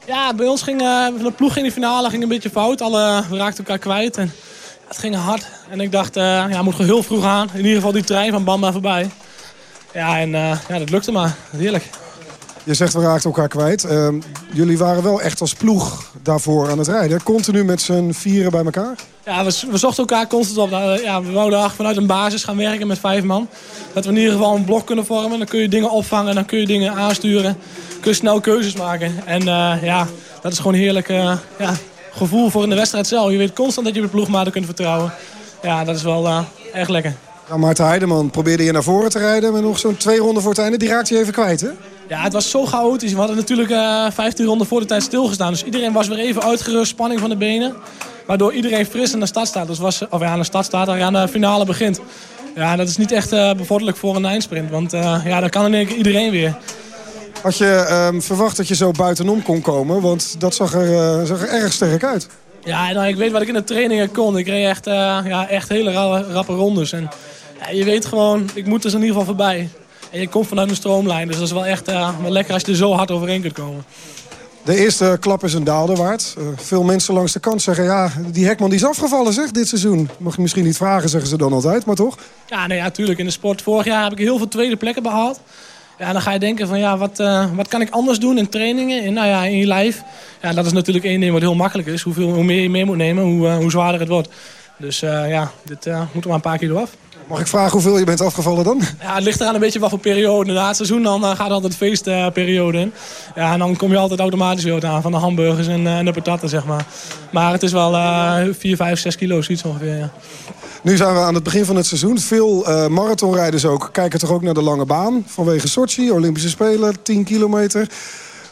Ja, bij ons ging eh, de ploeg in de finale ging een beetje fout. Alle, we raakten elkaar kwijt. En, het ging hard. En ik dacht, eh ja, moet gewoon heel vroeg aan. In ieder geval die trein van Bamba voorbij. Ja, en eh, ja, dat lukte maar. Heerlijk. Je zegt we raakten elkaar kwijt. Ehm, jullie waren wel echt als ploeg daarvoor aan het rijden. Continu met z'n vieren bij elkaar. Ja, we, we zochten elkaar constant op. Nou, ja, we wouden vanuit een basis gaan werken met vijf man. Dat we in ieder geval een blok kunnen vormen. Dan kun je dingen opvangen, dan kun je dingen aansturen. Kun je snel keuzes maken. En eh, ja, dat is gewoon een heerlijk eh, ja, gevoel voor in de wedstrijd zelf. Je weet constant dat je op de ploegmaten kunt vertrouwen. Ja, dat is wel eh, echt lekker. Ja, Maarten Heideman probeerde je naar voren te rijden... met nog zo'n twee ronden voor het einde. Die raakte je even kwijt, hè? Ja, het was zo chaotisch. We hadden natuurlijk eh 15 ronden voor de tijd stilgestaan. Dus iedereen was weer even uitgerust, spanning van de benen. Waardoor iedereen fris aan de stad staat. Dus was, of ja, aan de stad staat, aan de finale begint. Ja, dat is niet echt eh, bevorderlijk voor een eindsprint. Want eh, ja, dan kan in één keer iedereen weer. Had je ehm, verwacht dat je zo buitenom kon komen? Want dat zag er, eh, zag er erg sterk uit. Ja, nou, ik weet wat ik in de trainingen kon. Ik reed echt, ja, echt hele ra- rappe rondes. En ja, je weet gewoon, ik moet er in ieder geval voorbij. En je komt vanuit een stroomlijn. Dus dat is wel echt wel lekker als je er zo hard overheen kunt komen. De eerste klap is een daalder waard. Eh, veel mensen langs de kant zeggen... ja, die Hekman die is afgevallen zeg, dit seizoen. Mag je misschien niet vragen, zeggen ze dan altijd, maar toch? Ja, nee, ja, tuurlijk. In de sport vorig jaar heb ik heel veel tweede plekken behaald. Ja, dan ga je denken van ja, wat, eh, wat kan ik anders doen in trainingen, in, nou ja, in je lijf. Ja, dat is natuurlijk één ding wat heel makkelijk is. Hoeveel, hoe meer je mee moet nemen, hoe, eh, hoe zwaarder het wordt. Dus ja, dit moeten we een paar kilo af. Mag ik vragen hoeveel je bent afgevallen dan? Ja, het ligt eraan een beetje wat voor periode. Na het seizoen dan, eh, gaat altijd feestperiode in. Ja, en dan kom je altijd automatisch weer wat aan van de hamburgers en, eh, en de patatten, zeg maar. Maar het is wel eh 4, 5, 6 kilo, zoiets ongeveer, ja. Nu zijn we aan het begin van het seizoen. Veel eh, marathonrijders ook kijken toch ook naar de lange baan. Vanwege Sochi, Olympische Spelen, 10 kilometer.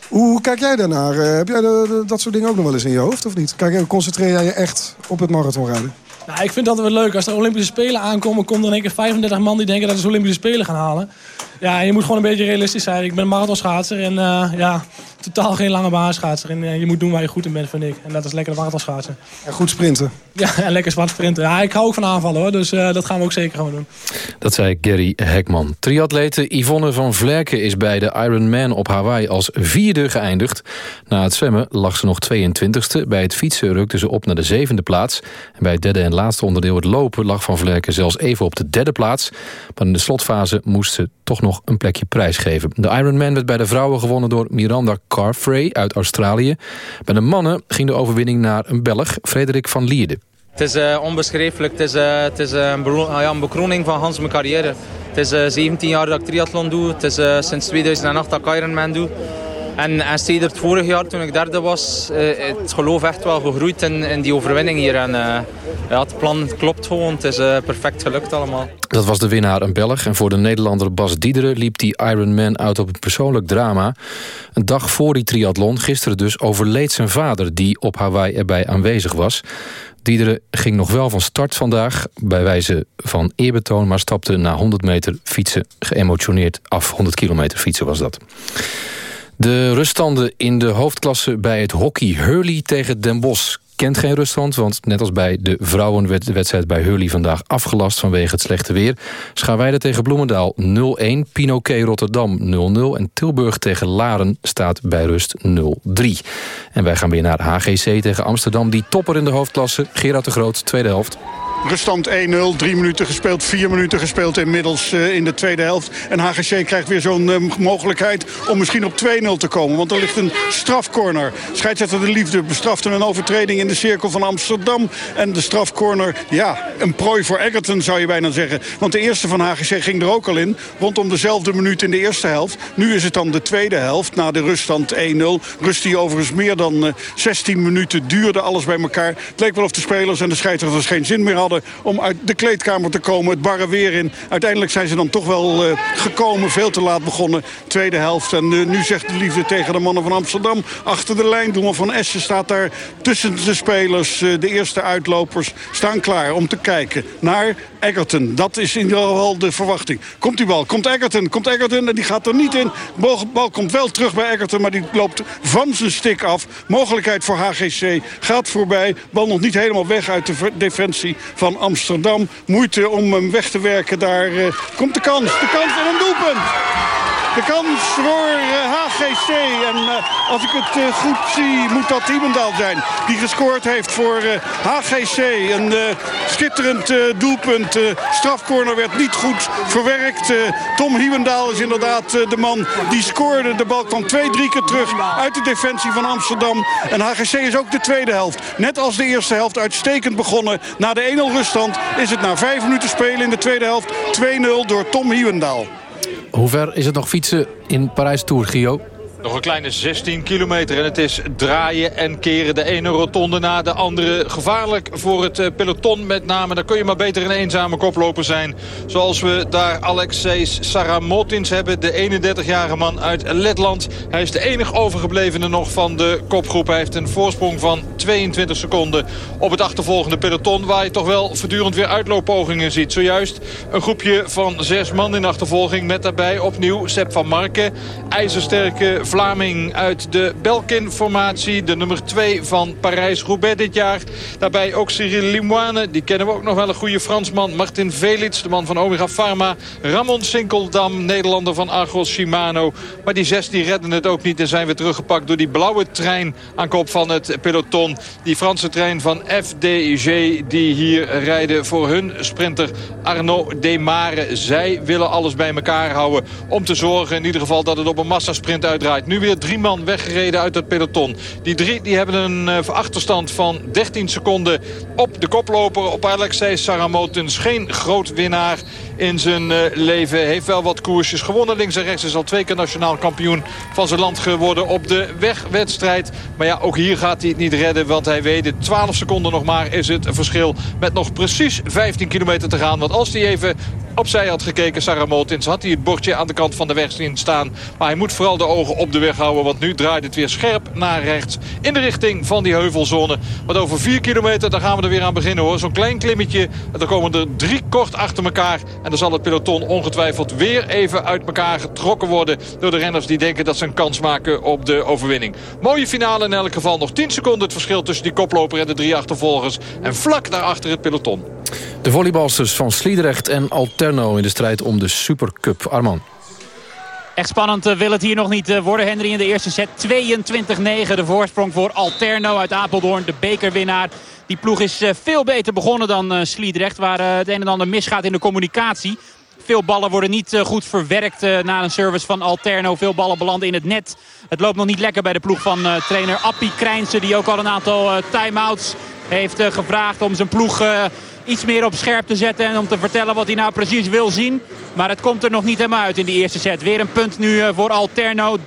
Hoe kijk jij daarnaar? Heb jij de- de- dat soort dingen ook nog wel eens in je hoofd of niet? Kijk, concentreer jij je echt op het marathonrijden? Nou, ik vind dat wel leuk. Als er Olympische Spelen aankomen, komt er in één keer 35 man die denken dat ze Olympische Spelen gaan halen. Ja, je moet gewoon een beetje realistisch zijn. Ik ben een marathonschaatser en uh, ja, totaal geen lange baanschaatser. En uh, je moet doen waar je goed in bent, vind ik. En dat is lekker de marathonschaatsen. En goed sprinten. Ja, *laughs* en lekker zwart sprinten. Ja, ik hou ook van aanvallen hoor, dus uh, dat gaan we ook zeker gewoon doen. Dat zei Gary Hekman. Triatlete Yvonne van Vlerken is bij de Ironman op Hawaii als vierde geëindigd. Na het zwemmen lag ze nog 22e. Bij het fietsen rukte ze op naar de zevende plaats. En bij het derde en laatste onderdeel, het lopen, lag Van Vlerken zelfs even op de derde plaats. Maar in de slotfase moest ze toch nog een plekje prijsgeven. De Ironman werd bij de vrouwen gewonnen door Miranda Carfrey uit Australië. Bij de mannen ging de overwinning naar een Belg, Frederik van Lierde. Het is uh, onbeschrijfelijk. Het is, uh, het is uh, een, ja, een bekroning van Hans mijn carrière. Het is 17 jaar dat ik triathlon doe. Het is sinds 2008 dat ik Ironman doe. En, en sinds vorig jaar, toen ik derde was, uh, het geloof echt wel gegroeid in, die overwinning hier. En uh, ja, het plan klopt gewoon. Het is uh, perfect gelukt allemaal. Dat was de winnaar een Belg. En voor de Nederlander Bas Diederen liep die Ironman uit op een persoonlijk drama. Een dag voor die triathlon, gisteren dus, overleed zijn vader... die op Hawaii erbij aanwezig was. Diederen ging nog wel van start vandaag, bij wijze van eerbetoon... maar stapte na 100 meter fietsen geëmotioneerd af. 100 kilometer fietsen was dat. De ruststanden in de hoofdklasse bij het hockey. Hurley tegen Den Bosch kent geen ruststand, want net als bij de vrouwen werd de wedstrijd bij Hurley vandaag afgelast vanwege het slechte weer. Schaarweide tegen Bloemendaal 0-1, Pinoquet Rotterdam 0-0 en Tilburg tegen Laren staat bij rust 0-3. En wij gaan weer naar HGC tegen Amsterdam, die topper in de hoofdklasse. Gerard de Groot, tweede helft. Ruststand 1-0, drie minuten gespeeld, vier minuten gespeeld inmiddels uh, in de tweede helft. En HGC krijgt weer zo'n uh, mogelijkheid om misschien op 2-0 te komen. Want er ligt een strafcorner. Scheidsrechter de Liefde bestrafte een overtreding in de cirkel van Amsterdam. En de strafcorner, ja, een prooi voor Egerton zou je bijna zeggen. Want de eerste van HGC ging er ook al in. Rondom dezelfde minuut in de eerste helft. Nu is het dan de tweede helft na de ruststand 1-0. Rust die overigens meer dan uh, 16 minuten duurde alles bij elkaar. Het leek wel of de spelers en de scheidsrechters geen zin meer om uit de kleedkamer te komen. Het barre weer in. Uiteindelijk zijn ze dan toch wel uh, gekomen. Veel te laat begonnen. Tweede helft. En uh, nu zegt de liefde tegen de mannen van Amsterdam. Achter de lijn. Doelman van Essen staat daar tussen de spelers. Uh, de eerste uitlopers staan klaar om te kijken naar Egerton. Dat is in ieder geval de verwachting. Komt die bal? Komt Egerton? Komt Egerton? En die gaat er niet in. Bal komt wel terug bij Egerton. Maar die loopt van zijn stik af. Mogelijkheid voor HGC gaat voorbij. Bal nog niet helemaal weg uit de defensie van Amsterdam. Moeite om hem weg te werken. Daar uh, komt de kans. De kans en een doelpunt. De kans voor HGC. En uh, als ik het uh, goed zie, moet dat Iemendal zijn. Die gescoord heeft voor HGC. Een schitterend doelpunt. strafcorner werd niet goed verwerkt. Tom Hiemendaal is inderdaad de man die scoorde. De bal kwam twee, drie keer terug uit de defensie van Amsterdam. En HGC is ook de tweede helft. Net als de eerste helft uitstekend begonnen. Na de 1-0 ruststand is het na vijf minuten spelen in de tweede helft 2-0 door Tom Hiewendaal. Hoe ver is het nog fietsen in Parijs-Tour, Gio? Nog een kleine 16 kilometer en het is draaien en keren. De ene rotonde na de andere. Gevaarlijk voor het peloton met name. Dan kun je maar beter een eenzame koploper zijn. Zoals we daar Alexei Saramotins hebben. De 31-jarige man uit Letland. Hij is de enige overgeblevene nog van de kopgroep. Hij heeft een voorsprong van 22 seconden op het achtervolgende peloton. Waar je toch wel voortdurend weer uitlooppogingen ziet. Zojuist een groepje van zes man in achtervolging. Met daarbij opnieuw Sepp van Marken. IJzersterke Vlaming uit de Belkin-formatie. De nummer 2 van Parijs-Roubaix dit jaar. Daarbij ook Cyril Limoine. Die kennen we ook nog wel een goede Fransman. Martin Velits, de man van Omega Pharma. Ramon Sinkeldam, Nederlander van Argos Shimano. Maar die zes die redden het ook niet en zijn weer teruggepakt door die blauwe trein aan kop van het peloton. Die Franse trein van FDG die hier rijden voor hun sprinter Arnaud Demare. Zij willen alles bij elkaar houden om te zorgen in ieder geval dat het op een massasprint uitdraait. Nu weer drie man weggereden uit het peloton. Die drie die hebben een uh, achterstand van 13 seconden op de koploper. Op Alexei Saramotens. Geen groot winnaar in zijn uh, leven. Heeft wel wat koersjes gewonnen. Links en rechts is al twee keer nationaal kampioen van zijn land geworden op de wegwedstrijd. Maar ja, ook hier gaat hij het niet redden. Want hij weet 12 seconden nog maar is het verschil. Met nog precies 15 kilometer te gaan. Want als hij even opzij had gekeken, Sarah Moltins, had hij het bordje aan de kant van de weg zien staan. Maar hij moet vooral de ogen op de weg houden. Want nu draait het weer scherp naar rechts in de richting van die heuvelzone. Want over 4 kilometer, daar gaan we er weer aan beginnen hoor. Zo'n klein klimmetje. En dan komen er drie kort achter elkaar. Dan zal het peloton ongetwijfeld weer even uit elkaar getrokken worden. Door de renners die denken dat ze een kans maken op de overwinning. Mooie finale in elk geval. Nog 10 seconden het verschil tussen die koploper en de drie achtervolgers. En vlak daarachter het peloton. De volleybalsters van Sliedrecht en Alterno in de strijd om de Supercup. Arman. Echt spannend uh, wil het hier nog niet uh, worden, Henry, in de eerste set. 22-9 de voorsprong voor Alterno uit Apeldoorn, de bekerwinnaar. Die ploeg is uh, veel beter begonnen dan Sliedrecht, waar het een en ander misgaat in de communicatie. Veel ballen worden niet goed verwerkt na een service van Alterno. Veel ballen belanden in het net. Het loopt nog niet lekker bij de ploeg van trainer Appie Krijnse... die ook al een aantal time-outs heeft gevraagd om zijn ploeg iets meer op scherp te zetten. En om te vertellen wat hij nou precies wil zien. Maar het komt er nog niet helemaal uit in die eerste set. Weer een punt nu voor Alterno. 23-9.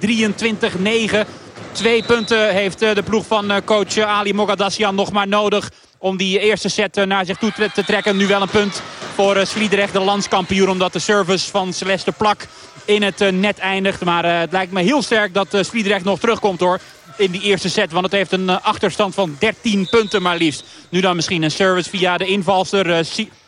Twee punten heeft de ploeg van coach Ali Mogadassian nog maar nodig om die eerste set naar zich toe te trekken. Nu wel een punt voor Sliedrecht, de landskampioen. Omdat de service van Celeste Plak in het net eindigt. Maar het lijkt me heel sterk dat Sliedrecht nog terugkomt hoor in die eerste set. Want het heeft een achterstand van 13 punten maar liefst. Nu dan misschien een service via de invalster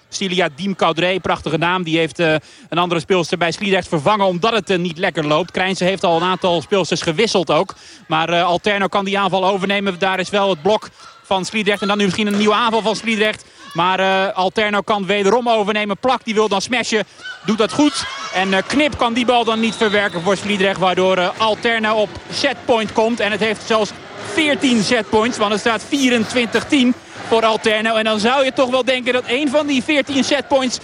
Cilia Diem prachtige naam. Die heeft uh, een andere speelster bij Sliedrecht vervangen omdat het uh, niet lekker loopt. Krijnse heeft al een aantal speelsters gewisseld ook. Maar uh, Alterno kan die aanval overnemen. Daar is wel het blok van Sliedrecht. En dan nu misschien een nieuwe aanval van Sliedrecht. Maar Alterno kan wederom overnemen. Plak die wil dan smashen. Doet dat goed. En Knip kan die bal dan niet verwerken voor Sliedrecht. Waardoor Alterno op setpoint komt. En het heeft zelfs 14 setpoints. Want het staat 24-10 voor Alterno. En dan zou je toch wel denken dat een van die 14 setpoints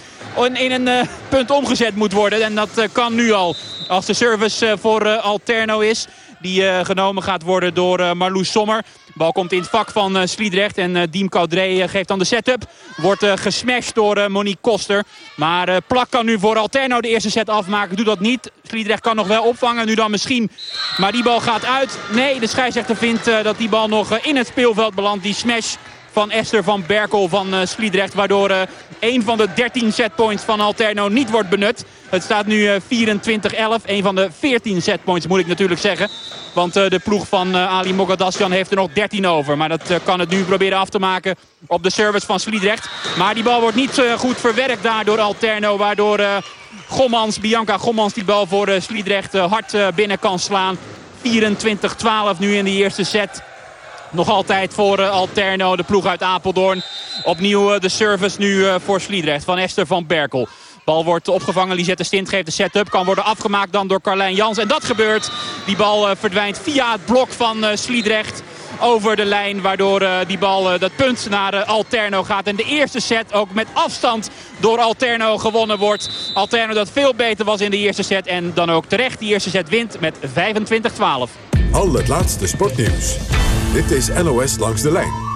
in een uh, punt omgezet moet worden. En dat uh, kan nu al. Als de service uh, voor Alterno is. Die genomen gaat worden door Marloes Sommer. Bal komt in het vak van Sliedrecht. En Diem Caudré geeft dan de setup. Wordt gesmashed door Monique Koster. Maar Plak kan nu voor Alterno de eerste set afmaken. Doet dat niet. Sliedrecht kan nog wel opvangen. Nu dan misschien. Maar die bal gaat uit. Nee, de scheidsrechter vindt dat die bal nog in het speelveld belandt. Die smash van Esther van Berkel van uh, Sliedrecht. Waardoor een van de 13 setpoints van Alterno niet wordt benut. Het staat nu uh, 24-11. Een van de 14 setpoints moet ik natuurlijk zeggen. Want de ploeg van Ali Mogadassian heeft er nog 13 over. Maar dat kan het nu proberen af te maken op de service van Sliedrecht. Maar die bal wordt niet goed verwerkt daar door Alterno. Waardoor Gommans, Bianca Gommans die bal voor Sliedrecht hard binnen kan slaan. 24-12 nu in de eerste set. Nog altijd voor uh, Alterno, de ploeg uit Apeldoorn. Opnieuw uh, de service nu uh, voor Sliedrecht van Esther van Berkel. Bal wordt opgevangen. Lisette Stint geeft de setup. Kan worden afgemaakt dan door Carlijn Jans. En dat gebeurt. Die bal verdwijnt via het blok van Sliedrecht over de lijn. Waardoor die bal dat punt naar Alterno gaat. En de eerste set ook met afstand door Alterno gewonnen wordt. Alterno dat veel beter was in de eerste set. En dan ook terecht die eerste set wint met 25-12. Al het laatste sportnieuws. Dit is NOS Langs de Lijn.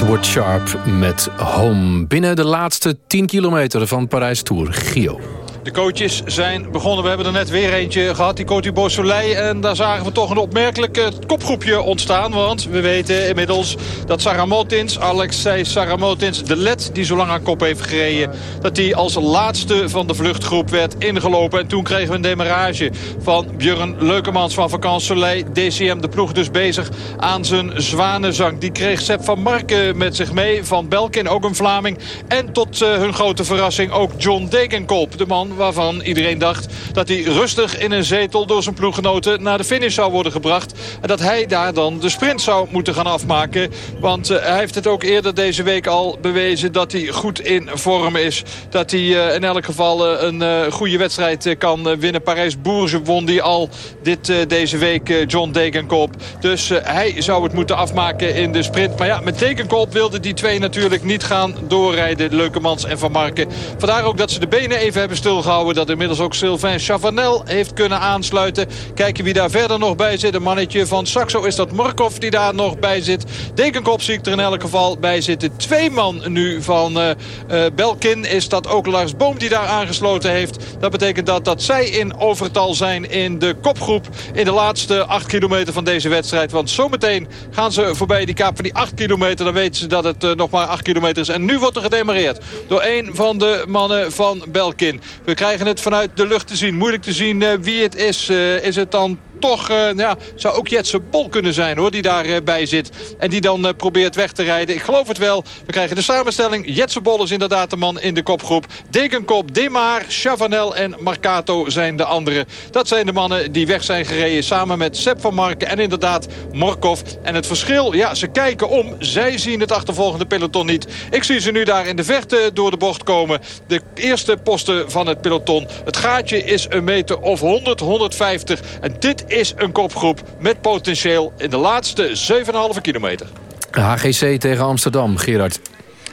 Edward Sharp met Home. Binnen de laatste 10 kilometer van Parijs Tour. Gio. De coaches zijn begonnen. We hebben er net weer eentje gehad, die Coty Beausoleil. En daar zagen we toch een opmerkelijk eh, kopgroepje ontstaan. Want we weten inmiddels dat Sarah Motins, Alexei Sarah Motins... de led die zo lang aan kop heeft gereden... dat die als laatste van de vluchtgroep werd ingelopen. En toen kregen we een demarrage van Björn Leukemans van Vakant Soleil. DCM, de ploeg dus bezig aan zijn zwanenzang. Die kreeg Sepp van Marken met zich mee. Van Belkin, ook een Vlaming. En tot uh, hun grote verrassing ook John Degenkolb. De man waarvan iedereen dacht dat hij rustig in een zetel door zijn ploeggenoten naar de finish zou worden gebracht. En dat hij daar dan de sprint zou moeten gaan afmaken. Want uh, hij heeft het ook eerder deze week al bewezen dat hij goed in vorm is. Dat hij uh, in elk geval uh, een goede wedstrijd kan winnen. Parijs-Bourges won die al dit, deze week John Degenkolb. Dus hij zou het moeten afmaken in de sprint. Maar ja, met Degenkolb wilden die twee natuurlijk niet gaan doorrijden. Leukemans en Van Marken. Vandaar ook dat ze de benen even hebben stilgehouden dat inmiddels ook Sylvain Chavanel heeft kunnen aansluiten. Kijken wie daar verder nog bij zit. Een mannetje van Saxo is dat Markov die daar nog bij zit. Dekenkop zie ik er in elk geval bij zitten. Twee man nu van uh, uh, Belkin is dat ook Lars Boom die daar aangesloten heeft. Dat betekent dat, dat zij in overtal zijn in de kopgroep in de laatste acht kilometer van deze wedstrijd. Want zometeen gaan ze voorbij die kaap van die acht kilometer. Dan weten ze dat het uh, nog maar acht kilometer is. En nu wordt er gedemareerd door een van de mannen van Belkin. We krijgen het vanuit de lucht te zien. Moeilijk te zien uh, wie het is. Uh, is het dan toch, uh, ja, zou ook Jetse Bol kunnen zijn hoor, die daarbij zit. En die dan probeert weg te rijden. Ik geloof het wel. We krijgen de samenstelling. Jetse Bol is inderdaad de man in de kopgroep. Dekenkop, Demar, Chavanel en Marcato zijn de anderen. Dat zijn de mannen die weg zijn gereden samen met Sepp van Marken en inderdaad Morkov. En het verschil, ja, ze kijken om. Zij zien het achtervolgende peloton niet. Ik zie ze nu daar in de verte door de bocht komen. De eerste posten van het peloton. Het gaatje is een meter of 100, 150. En dit is een kopgroep met potentieel in de laatste 7,5 kilometer. HGC tegen Amsterdam, Gerard.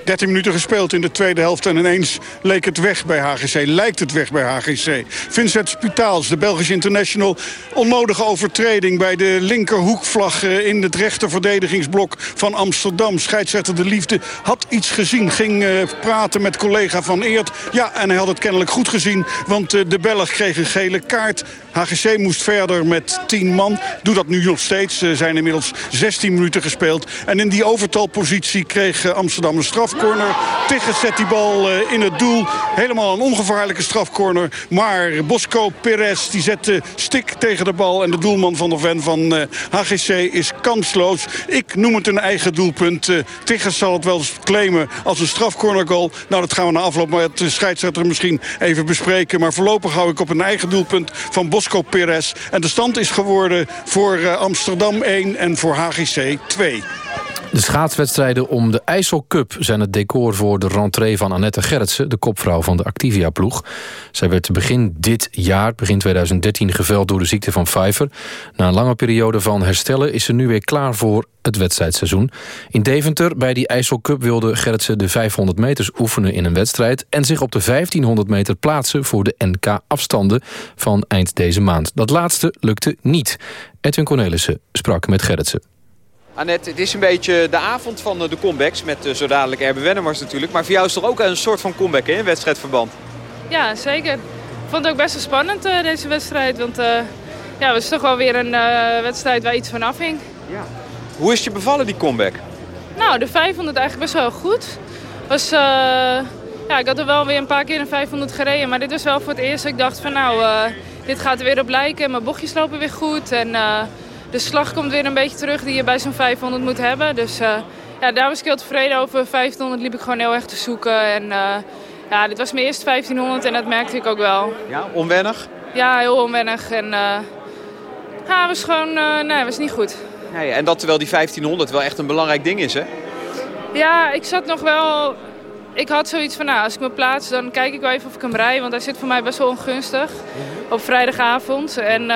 13 minuten gespeeld in de tweede helft. En ineens leek het weg bij HGC. Lijkt het weg bij HGC. Vincent Spitaals, de Belgische international. Onnodige overtreding bij de linkerhoekvlag in het rechterverdedigingsblok van Amsterdam. Scheidsrechter De Liefde had iets gezien. Ging uh, praten met collega Van Eert. Ja, en hij had het kennelijk goed gezien. Want uh, de Belg kreeg een gele kaart. HGC moest verder met 10 man. Doe dat nu nog steeds. Er zijn inmiddels 16 minuten gespeeld. En in die overtalpositie kreeg Amsterdam een straf strafcorner. Tigges zet die bal uh, in het doel. Helemaal een ongevaarlijke strafcorner. Maar Bosco Perez die zet de stik tegen de bal. En de doelman van de Ven van HGC is kansloos. Ik noem het een eigen doelpunt. Uh, Tigges zal het wel claimen als een strafcorner goal. Nou, dat gaan we na afloop met de scheidsrechter misschien even bespreken. Maar voorlopig hou ik op een eigen doelpunt van Bosco Perez. En de stand is geworden voor Amsterdam 1 en voor HGC 2. De schaatswedstrijden om de IJsselcup zijn het decor voor de rentree van Annette Gerritsen, de kopvrouw van de Activia-ploeg. Zij werd begin dit jaar, begin 2013, geveld door de ziekte van Pfeiffer. Na een lange periode van herstellen is ze nu weer klaar voor het wedstrijdseizoen. In Deventer, bij die IJsselcup, wilde Gerritsen de 500 meters oefenen in een wedstrijd... en zich op de 1500 meter plaatsen voor de NK-afstanden van eind deze maand. Dat laatste lukte niet. Edwin Cornelissen sprak met Gerritsen. Annette, het is een beetje de avond van de comebacks met zo dadelijk Erbe Wennemars natuurlijk. Maar voor jou is het toch ook een soort van comeback hè, in wedstrijdverband? Ja, zeker. Ik vond het ook best wel spannend uh, deze wedstrijd. Want uh, ja, het was toch wel weer een uh, wedstrijd waar iets van afhing. Ja. Hoe is je bevallen die comeback? Nou, de 500 eigenlijk best wel goed. Was, ja, ik had er wel weer een paar keer een 500 gereden. Maar dit was wel voor het eerst dat ik dacht van nou, dit gaat er weer op lijken. Mijn bochtjes lopen weer goed. En, de slag komt weer een beetje terug die je bij zo'n 500 moet hebben. Dus uh, ja, daar was ik heel tevreden over. 500 liep ik gewoon heel erg te zoeken. En uh, ja, dit was mijn eerste 1500 en dat merkte ik ook wel. Ja, onwennig? Ja, heel onwennig. En uh, ja, was gewoon, nee, was niet goed. Nee, en dat terwijl die 1500 wel echt een belangrijk ding is, hè? Ja, ik zat nog wel... Ik had zoiets van, nou, als ik me plaats, dan kijk ik wel even of ik hem rij. Want hij zit voor mij best wel ongunstig op vrijdagavond. En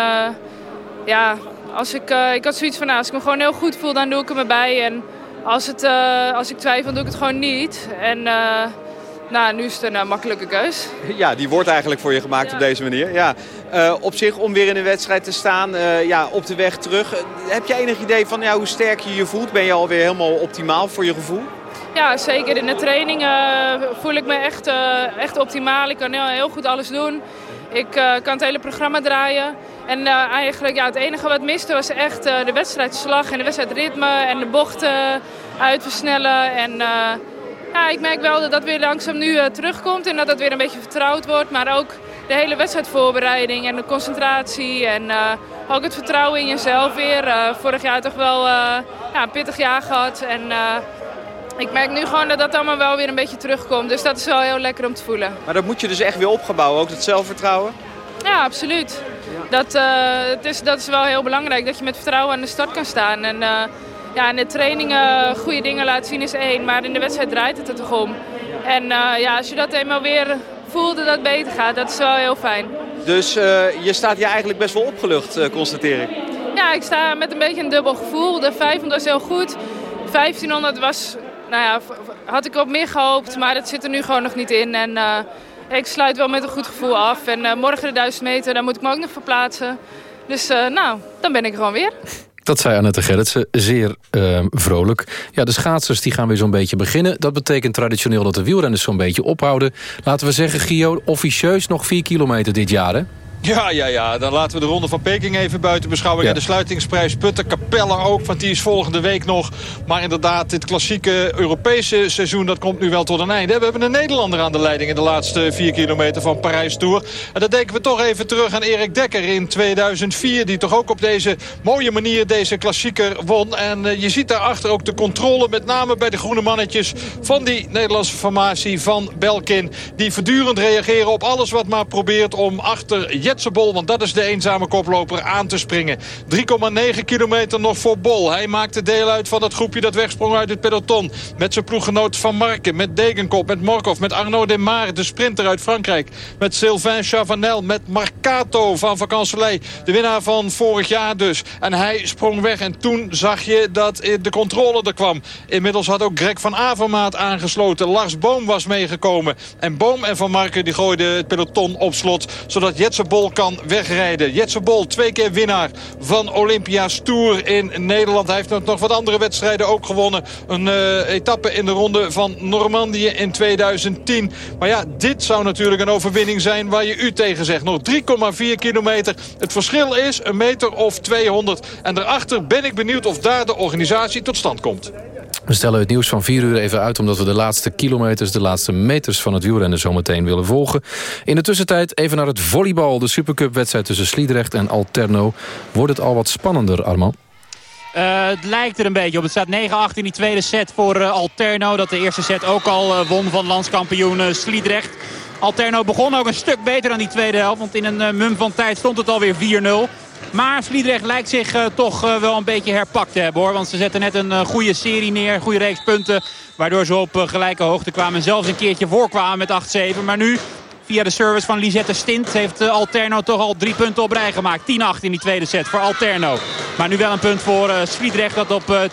ja, als ik, uh, ik had zoiets van, nou, als ik me gewoon heel goed voel, dan doe ik hem erbij. En als, het, uh, als ik twijfel, doe ik het gewoon niet. En nou, nu is het een makkelijke keus. Ja, die wordt eigenlijk voor je gemaakt ja. op deze manier. Ja. Op zich, om weer in een wedstrijd te staan, ja, op de weg terug. heb je enig idee van ja, hoe sterk je je voelt? Ben je alweer helemaal optimaal voor je gevoel? Ja, zeker. In de training voel ik me echt, echt optimaal. Ik kan heel, heel goed alles doen. Ik kan het hele programma draaien. En eigenlijk ja, het enige wat miste was echt de wedstrijdslag en de wedstrijdritme en de bochten uitversnellen. En ja, ik merk wel dat dat weer langzaam nu terugkomt en dat dat weer een beetje vertrouwd wordt. Maar ook de hele wedstrijdvoorbereiding en de concentratie en ook het vertrouwen in jezelf weer. Vorig jaar toch wel ja, een pittig jaar gehad en ik merk nu gewoon dat dat allemaal wel weer een beetje terugkomt. Dus dat is wel heel lekker om te voelen. Maar dat moet je dus echt weer opgebouwen, ook dat zelfvertrouwen? Ja, absoluut. Dat, het is, dat is wel heel belangrijk, dat je met vertrouwen aan de start kan staan. En, ja, in de trainingen goede dingen laten zien is één, maar in de wedstrijd draait het er toch om. En uh, ja, als je dat eenmaal weer voelt dat het beter gaat, dat is wel heel fijn. Dus je staat hier eigenlijk best wel opgelucht, constateer ik. Ja, ik sta met een beetje een dubbel gevoel. De 500 was heel goed. 1500 was, nou ja, had ik op meer gehoopt, maar het zit er nu gewoon nog niet in. En ik sluit wel met een goed gevoel af. En morgen de 1000 meter, daar moet ik me ook nog verplaatsen. Dus nou, dan ben ik er gewoon weer. Dat zei Annette Gerritsen, zeer uh, vrolijk. Ja, de schaatsers die gaan weer zo'n beetje beginnen. Dat betekent traditioneel dat de wielrenners zo'n beetje ophouden. Laten we zeggen, Gio, officieus nog 4 kilometer dit jaar? Ja, ja, ja. Dan laten we de Ronde van Peking even buiten beschouwing. Ja. En de sluitingsprijs Putten, Capella ook, want die is volgende week nog. Maar inderdaad, dit klassieke Europese seizoen, dat komt nu wel tot een einde. We hebben een Nederlander aan de leiding in de laatste vier kilometer van Parijs Tour. En dan denken we toch even terug aan Erik Dekker in 2004. Die toch ook op deze mooie manier deze klassieker won. En uh, je ziet daarachter ook de controle, met name bij de groene mannetjes... van die Nederlandse formatie van Belkin. Die voortdurend reageren op alles wat maar probeert om achter Jetsebol, want dat is de eenzame koploper, aan te springen. 3,9 kilometer nog voor Bol. Hij maakte deel uit van dat groepje dat wegsprong uit het peloton. Met zijn ploeggenoot Van Marken, met Degenkop, met Morkov, met Arnaud Demare, de sprinter uit Frankrijk. Met Sylvain Chavanel, met Marcato van Vacansoleil. De winnaar van vorig jaar dus. En hij sprong weg en toen zag je dat de controle er kwam. Inmiddels had ook Greg van Avermaat aangesloten. Lars Boom was meegekomen. En Boom en Van Marken die gooiden het peloton op slot. Zodat Jetsebol Bol kan wegrijden. Jetse Bol, twee keer winnaar van Olympia's Tour in Nederland. Hij heeft nog wat andere wedstrijden ook gewonnen. Een uh, etappe in de ronde van Normandië in 2010. Maar ja, dit zou natuurlijk een overwinning zijn waar je u tegen zegt. Nog 3,4 kilometer. Het verschil is een meter of 200. En daarachter ben ik benieuwd of daar de organisatie tot stand komt. We stellen het nieuws van 4 uur even uit... omdat we de laatste kilometers, de laatste meters van het wielrennen... zometeen willen volgen. In de tussentijd even naar het volleybal. De Supercup-wedstrijd tussen Sliedrecht en Alterno. Wordt het al wat spannender, Armand? Uh, het lijkt er een beetje op. Het staat 9-8 in die tweede set voor uh, Alterno. Dat de eerste set ook al uh, won van landskampioen Sliedrecht. Alterno begon ook een stuk beter dan die tweede helft. Want in een mum van tijd stond het alweer 4-0. Maar Sliedrecht lijkt zich uh, toch uh, wel een beetje herpakt te hebben hoor. Want ze zetten net een uh, goede serie neer, goede reeks punten. Waardoor ze op gelijke hoogte kwamen en zelfs een keertje voorkwamen met 8-7. Maar nu via de service van Lisette Stint heeft Alterno toch al drie punten op rij gemaakt. 10-8 in die tweede set voor Alterno. Maar nu wel een punt voor Sliedrecht dat op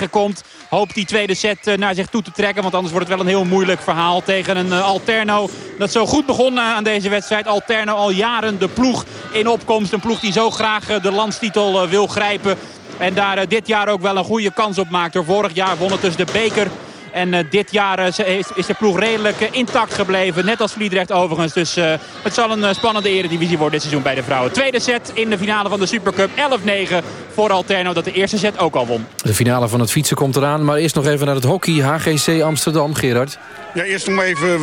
10-9 komt hoopt die tweede set naar zich toe te trekken. Want anders wordt het wel een heel moeilijk verhaal tegen een Alterno. Dat zo goed begon aan deze wedstrijd. Alterno al jaren de ploeg in opkomst. Een ploeg die zo graag de landstitel wil grijpen. En daar dit jaar ook wel een goede kans op maakt. Vorig jaar won het dus de beker. En uh, dit jaar uh, is, is, de ploeg redelijk uh, intact gebleven. Net als Vliedrecht overigens. Dus het zal een spannende eredivisie worden dit seizoen bij de vrouwen. Tweede set in de finale van de Supercup. 11-9 voor Alterno dat de eerste set ook al won. De finale van het fietsen komt eraan. Maar eerst nog even naar het hockey. HGC Amsterdam, Gerard. Ja, eerst nog maar even